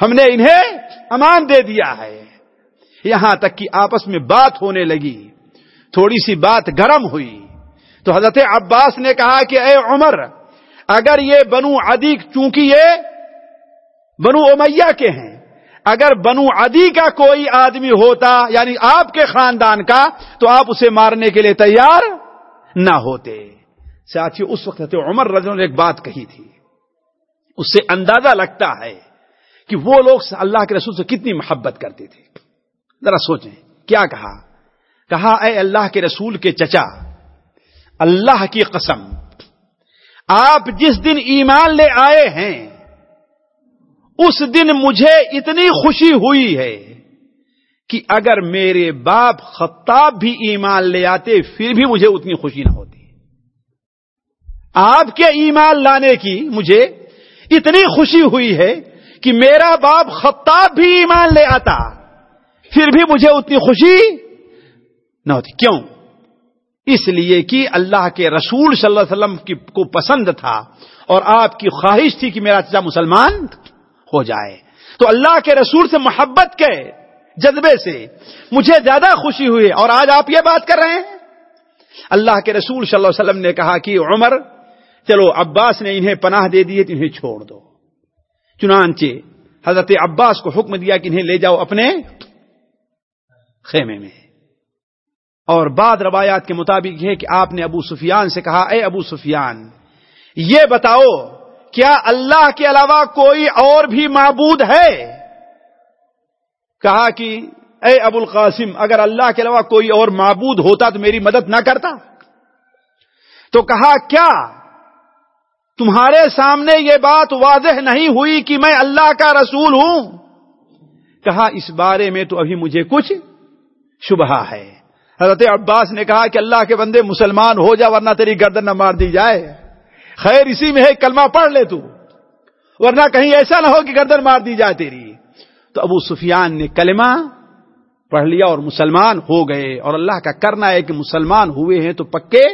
ہم نے انہیں امان دے دیا ہے۔ یہاں تک کہ آپس میں بات ہونے لگی۔ تھوڑی سی بات گرم ہوئی۔ تو حضرت عباس نے کہا کہ، اے عمر، اگر یہ بنو عدی چونکہ یہ بنو امیہ کے ہیں، اگر بنو عدی کا کوئی آدمی ہوتا یعنی آپ کے خاندان کا، تو آپ اسے مارنے کے لیے تیار نہ ہوتے۔ ساتھی، اس وقت حضرت عمر رضی نے ایک بات کہی تھی۔ اس سے اندازہ لگتا ہے کہ وہ لوگ اللہ کے رسول سے کتنی محبت کرتے تھے۔ ذرا سوچیں، کیا کہا؟ کہا، اے اللہ کے رسول کے چچا، اللہ کی قسم، آپ جس دن ایمان لے آئے ہیں، اس دن مجھے اتنی خوشی ہوئی ہے کہ اگر میرے باپ خطاب بھی ایمان لے آتے، پھر بھی مجھے اتنی خوشی نہ ہوتی۔ آپ کے ایمان لانے کی مجھے اتنی خوشی ہوئی ہے کہ میرا باپ خطاب بھی ایمان لے آتا۔ پھر بھی مجھے اتنی خوشی نہ ہوتی۔ کیوں؟ اس لیے کہ اللہ کے رسول صلی اللہ علیہ وسلم کو پسند تھا اور آپ کی خواہش تھی کہ میرا چچا مسلمان ہو جائے۔ تو اللہ کے رسول سے محبت کے جذبے سے مجھے زیادہ خوشی ہوئی اور آج آپ یہ بات کر رہے ہیں۔ اللہ کے رسول صلی اللہ علیہ وسلم نے کہا کہ عمر چلو عباس نے انہیں پناہ دے دی تو انہیں چھوڑ دو۔ چنانچہ حضرت عباس کو حکم دیا کہ انہیں لے جاؤ اپنے خیمے میں۔ اور بعد روایات کے مطابق ہے کہ آپ نے ابو سفیان سے کہا، اے ابو سفیان، یہ بتاؤ، کیا اللہ کے علاوہ کوئی اور بھی معبود ہے؟ کہا کہ، اے ابو القاسم، اگر اللہ کے علاوہ کوئی اور معبود ہوتا تو میری مدد نہ کرتا۔ تو کہا، کیا؟ تمہارے سامنے یہ بات واضح نہیں ہوئی کہ میں اللہ کا رسول ہوں۔ کہا، اس بارے میں تو ابھی مجھے کچھ شبہ ہے۔ حضرت عباس نے کہا کہ اللہ کے بندے مسلمان ہو جا ورنہ تیری گردن نہ مار دی جائے۔ خیر، اسی میں ہے کلمہ پڑھ لے تو۔ ورنہ کہیں ایسا نہ ہو کہ گردن مار دی جائے تیری۔ تو ابو سفیان نے کلمہ پڑھ لیا اور مسلمان ہو گئے۔ اور اللہ کا کرنا ہے کہ مسلمان ہوئے ہیں تو پکے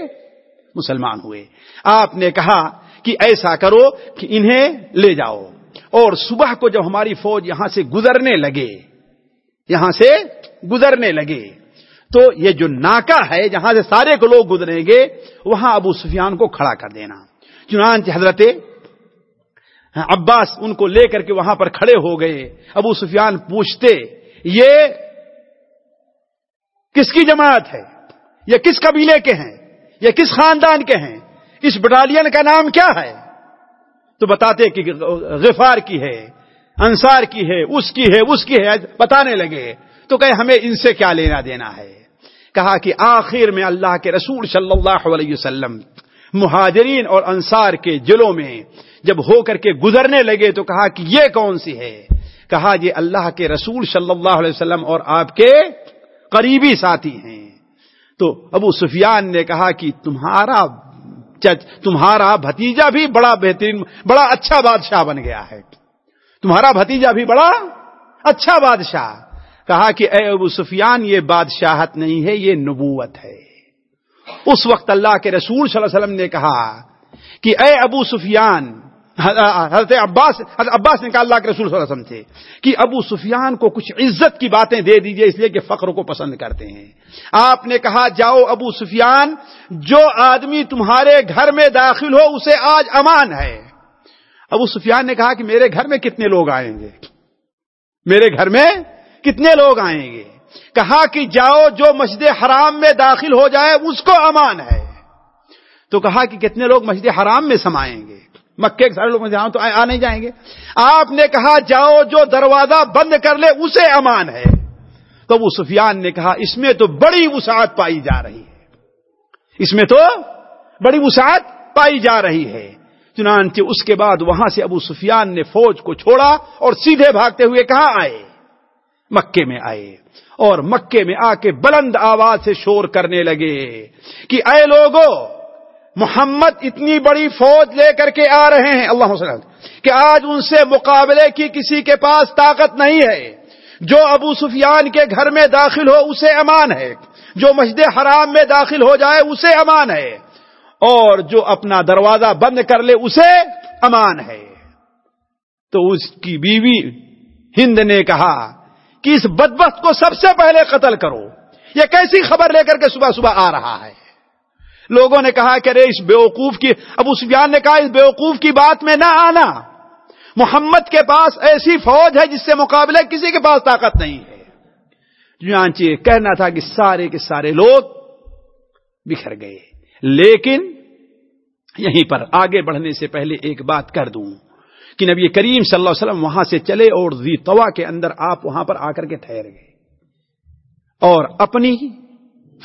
مسلمان ہوئے۔ آپ نے کہا کہ ایسا کرو کہ انہیں لے جاؤ۔ اور صبح کو جب ہماری فوج یہاں سے گزرنے لگے، یہاں سے گزرنے لگے، تو یہ جو ناکا ہے جہاں سے سارے کو لوگ گزریں گے، وہاں ابو سفیان کو کھڑا کر دینا۔ چنانچہ حضرت عباس ان کو لے کر کے وہاں پر کھڑے ہو گئے۔ ابو سفیان پوچھتے، یہ کس کی جماعت ہے؟ یہ کس قبیلے کے ہیں؟ یہ کس خاندان کے ہیں؟ اس بٹالین کا نام کیا ہے؟ تو بتاتے کہ غفار کی ہے، انصار کی ہے، اس کی ہے، اس کی ہے، بتانے لگے۔ تو کہ ہمیں ان سے کیا لینا دینا ہے؟ کہا کہ آخر میں اللہ کے رسول صلی اللہ علیہ وسلم مہاجرین اور انصار کے جلوں میں جب ہو کر کے گزرنے لگے تو کہا کہ یہ کون سی ہے؟ کہا، یہ اللہ کے رسول صلی اللہ علیہ وسلم اور آپ کے قریبی ساتھی ہیں۔ تو ابو سفیان نے کہا کہ تمہارا تمہارا بھتیجا بھی بڑا بہترین، بڑا اچھا بادشاہ بن گیا ہے۔ تمہارا بھتیجا بھی بڑا اچھا بادشاہ۔ کہا کہ اے ابو سفیان، یہ بادشاہت نہیں ہے، یہ نبوت ہے۔ اس وقت اللہ کے رسول صلی اللہ علیہ وسلم نے کہا کہ اے ابو سفیان حضرت عباس حضرت عباس نے کہا اللہ کے رسول صلی اللہ علیہ وسلم تھے کہ ابو سفیان کو کچھ عزت کی باتیں دے دیجیے اس لیے کہ فقر کو پسند کرتے ہیں۔ آپ نے کہا جاؤ ابو سفیان، جو آدمی تمہارے گھر میں داخل ہو اسے آج امان ہے۔ ابو سفیان نے کہا کہ میرے گھر میں کتنے لوگ آئیں گے؟ میرے گھر میں کتنے لوگ آئیں گے؟ کہا کہ جاؤ جو مسجد حرام میں داخل ہو جائے اس کو امان ہے۔ تو کہا کہ کتنے لوگ مسجد حرام میں سمائیں گے؟ مکے کے سارے لوگ مسجد تو آ نہیں جائیں گے۔ آپ نے کہا، جاؤ جو دروازہ بند کر لے، اسے امان ہے۔ تو وہ سفیان نے کہا، اس میں تو بڑی وسعت پائی جا رہی ہے۔ اس میں تو بڑی وسعت پائی جا رہی ہے۔ چنانچہ اس کے بعد وہاں سے ابو سفیان نے فوج کو چھوڑا اور سیدھے بھاگتے ہوئے کہاں آئے؟ مکے میں آئے۔ اور مکے میں آ کے بلند آواز سے شور کرنے لگے کہ، اے لوگوں محمد اتنی بڑی فوج لے کر کے آ رہے ہیں، اللہ وسلم کہ آج ان سے مقابلے کی کسی کے پاس طاقت نہیں ہے۔ جو ابو سفیان کے گھر میں داخل ہو، اسے امان ہے۔ جو مسجد حرام میں داخل ہو جائے، اسے امان ہے۔ اور جو اپنا دروازہ بند کر لے، اسے امان ہے۔ تو اس کی بیوی ہند نے کہا کہ اس بدبخت کو سب سے پہلے قتل کرو۔ یہ کیسی خبر لے کر کے صبح صبح آ رہا ہے؟ لوگوں نے کہا کہ ارے اس بیوقوف کی، ابو سفیان نے کہا اس بیوقوف کی بات میں نہ آنا۔ محمد کے پاس ایسی فوج ہے جس سے مقابلہ کسی کے پاس طاقت نہیں ہے۔ چانچہ کہنا تھا کہ سارے کے سارے لوگ بکھر گئے۔ لیکن یہیں پر آگے بڑھنے سے پہلے ایک بات کر دوں کہ نبی کریم صلی اللہ علیہ وسلم وہاں سے چلے اور زی توا کے اندر آپ وہاں پر آ کر کے ٹھہر گئے۔ اور اپنی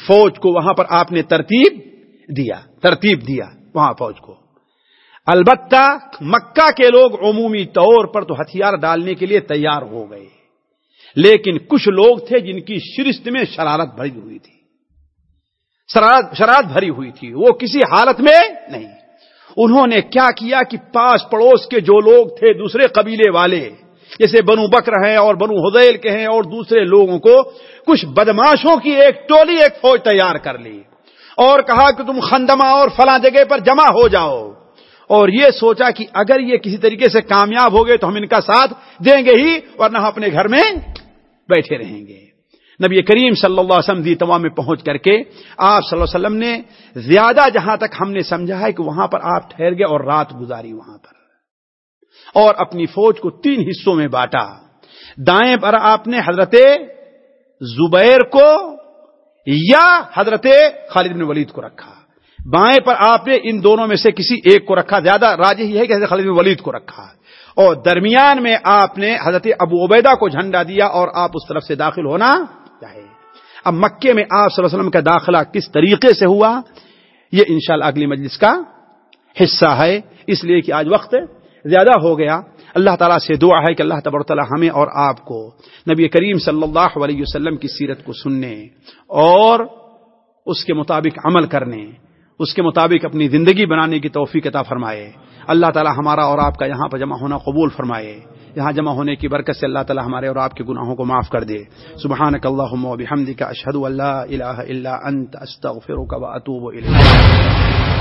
فوج کو وہاں پر آپ نے ترتیب دیا، ترتیب دیا وہاں فوج کو۔ البتہ مکہ کے لوگ عمومی طور پر تو ہتھیار ڈالنے کے لیے تیار ہو گئے۔ لیکن کچھ لوگ تھے جن کی شرست میں شرارت بھری ہوئی تھی۔ شرارت بھری ہوئی تھی۔ وہ کسی حالت میں نہیں۔ انہوں نے کیا کیا کہ پاس پڑوس کے جو لوگ تھے دوسرے قبیلے والے، جیسے بنو بکر ہیں اور بنو حدیل کے ہیں اور دوسرے لوگوں کو کچھ بدماشوں کی ایک ٹولی، ایک فوج تیار کر لی۔ اور کہا کہ تم خندمہ اور فلاں جگہ پر جمع ہو جاؤ۔ اور یہ سوچا کہ اگر یہ کسی طریقے سے کامیاب ہو گئے تو ہم ان کا ساتھ دیں گے ہی، ورنہ اپنے گھر میں بیٹھے رہیں گے۔ نبی کریم صلی اللہ علیہ وسلم دی تمام میں پہنچ کر کے آپ صلی اللہ علیہ وسلم نے زیادہ جہاں تک ہم نے سمجھا ہے کہ وہاں پر آپ ٹھہر گئے اور رات گزاری وہاں پر۔ اور اپنی فوج کو تین حصوں میں بانٹا۔ دائیں پر آپ نے حضرت زبیر کو یا حضرت خالد بن ولید کو رکھا۔ بائیں پر آپ نے ان دونوں میں سے کسی ایک کو رکھا۔ زیادہ راج ہی ہے کہ حضرت خالد بن ولید کو رکھا۔ اور درمیان میں آپ نے حضرت ابو عبیدہ کو جھنڈا دیا اور آپ اس طرف سے داخل ہونا چاہے۔ اب مکے میں آپ صلی اللہ علیہ وسلم کا داخلہ کس طریقے سے ہوا؟ یہ انشاءاللہ اگلی مجلس کا حصہ ہے۔ اس لیے کہ آج وقت زیادہ ہو گیا۔ اللہ تعالیٰ سے دعا ہے کہ اللہ تبر تعالیٰ ہمیں اور آپ کو نبی کریم صلی اللہ علیہ وسلم کی سیرت کو سننے اور اس کے مطابق عمل کرنے، اس کے مطابق اپنی زندگی بنانے کی توفیق عطا فرمائے۔ اللہ تعالیٰ ہمارا اور آپ کا یہاں پر جمع ہونا قبول فرمائے۔ یہاں جمع ہونے کی برکت سے اللہ تعالیٰ ہمارے اور آپ کے گناہوں کو معاف کر دے۔ سبحانک اللہم و بحمدک اشہد اللہ الہ الا انت، استغفرک و اتوب الیک۔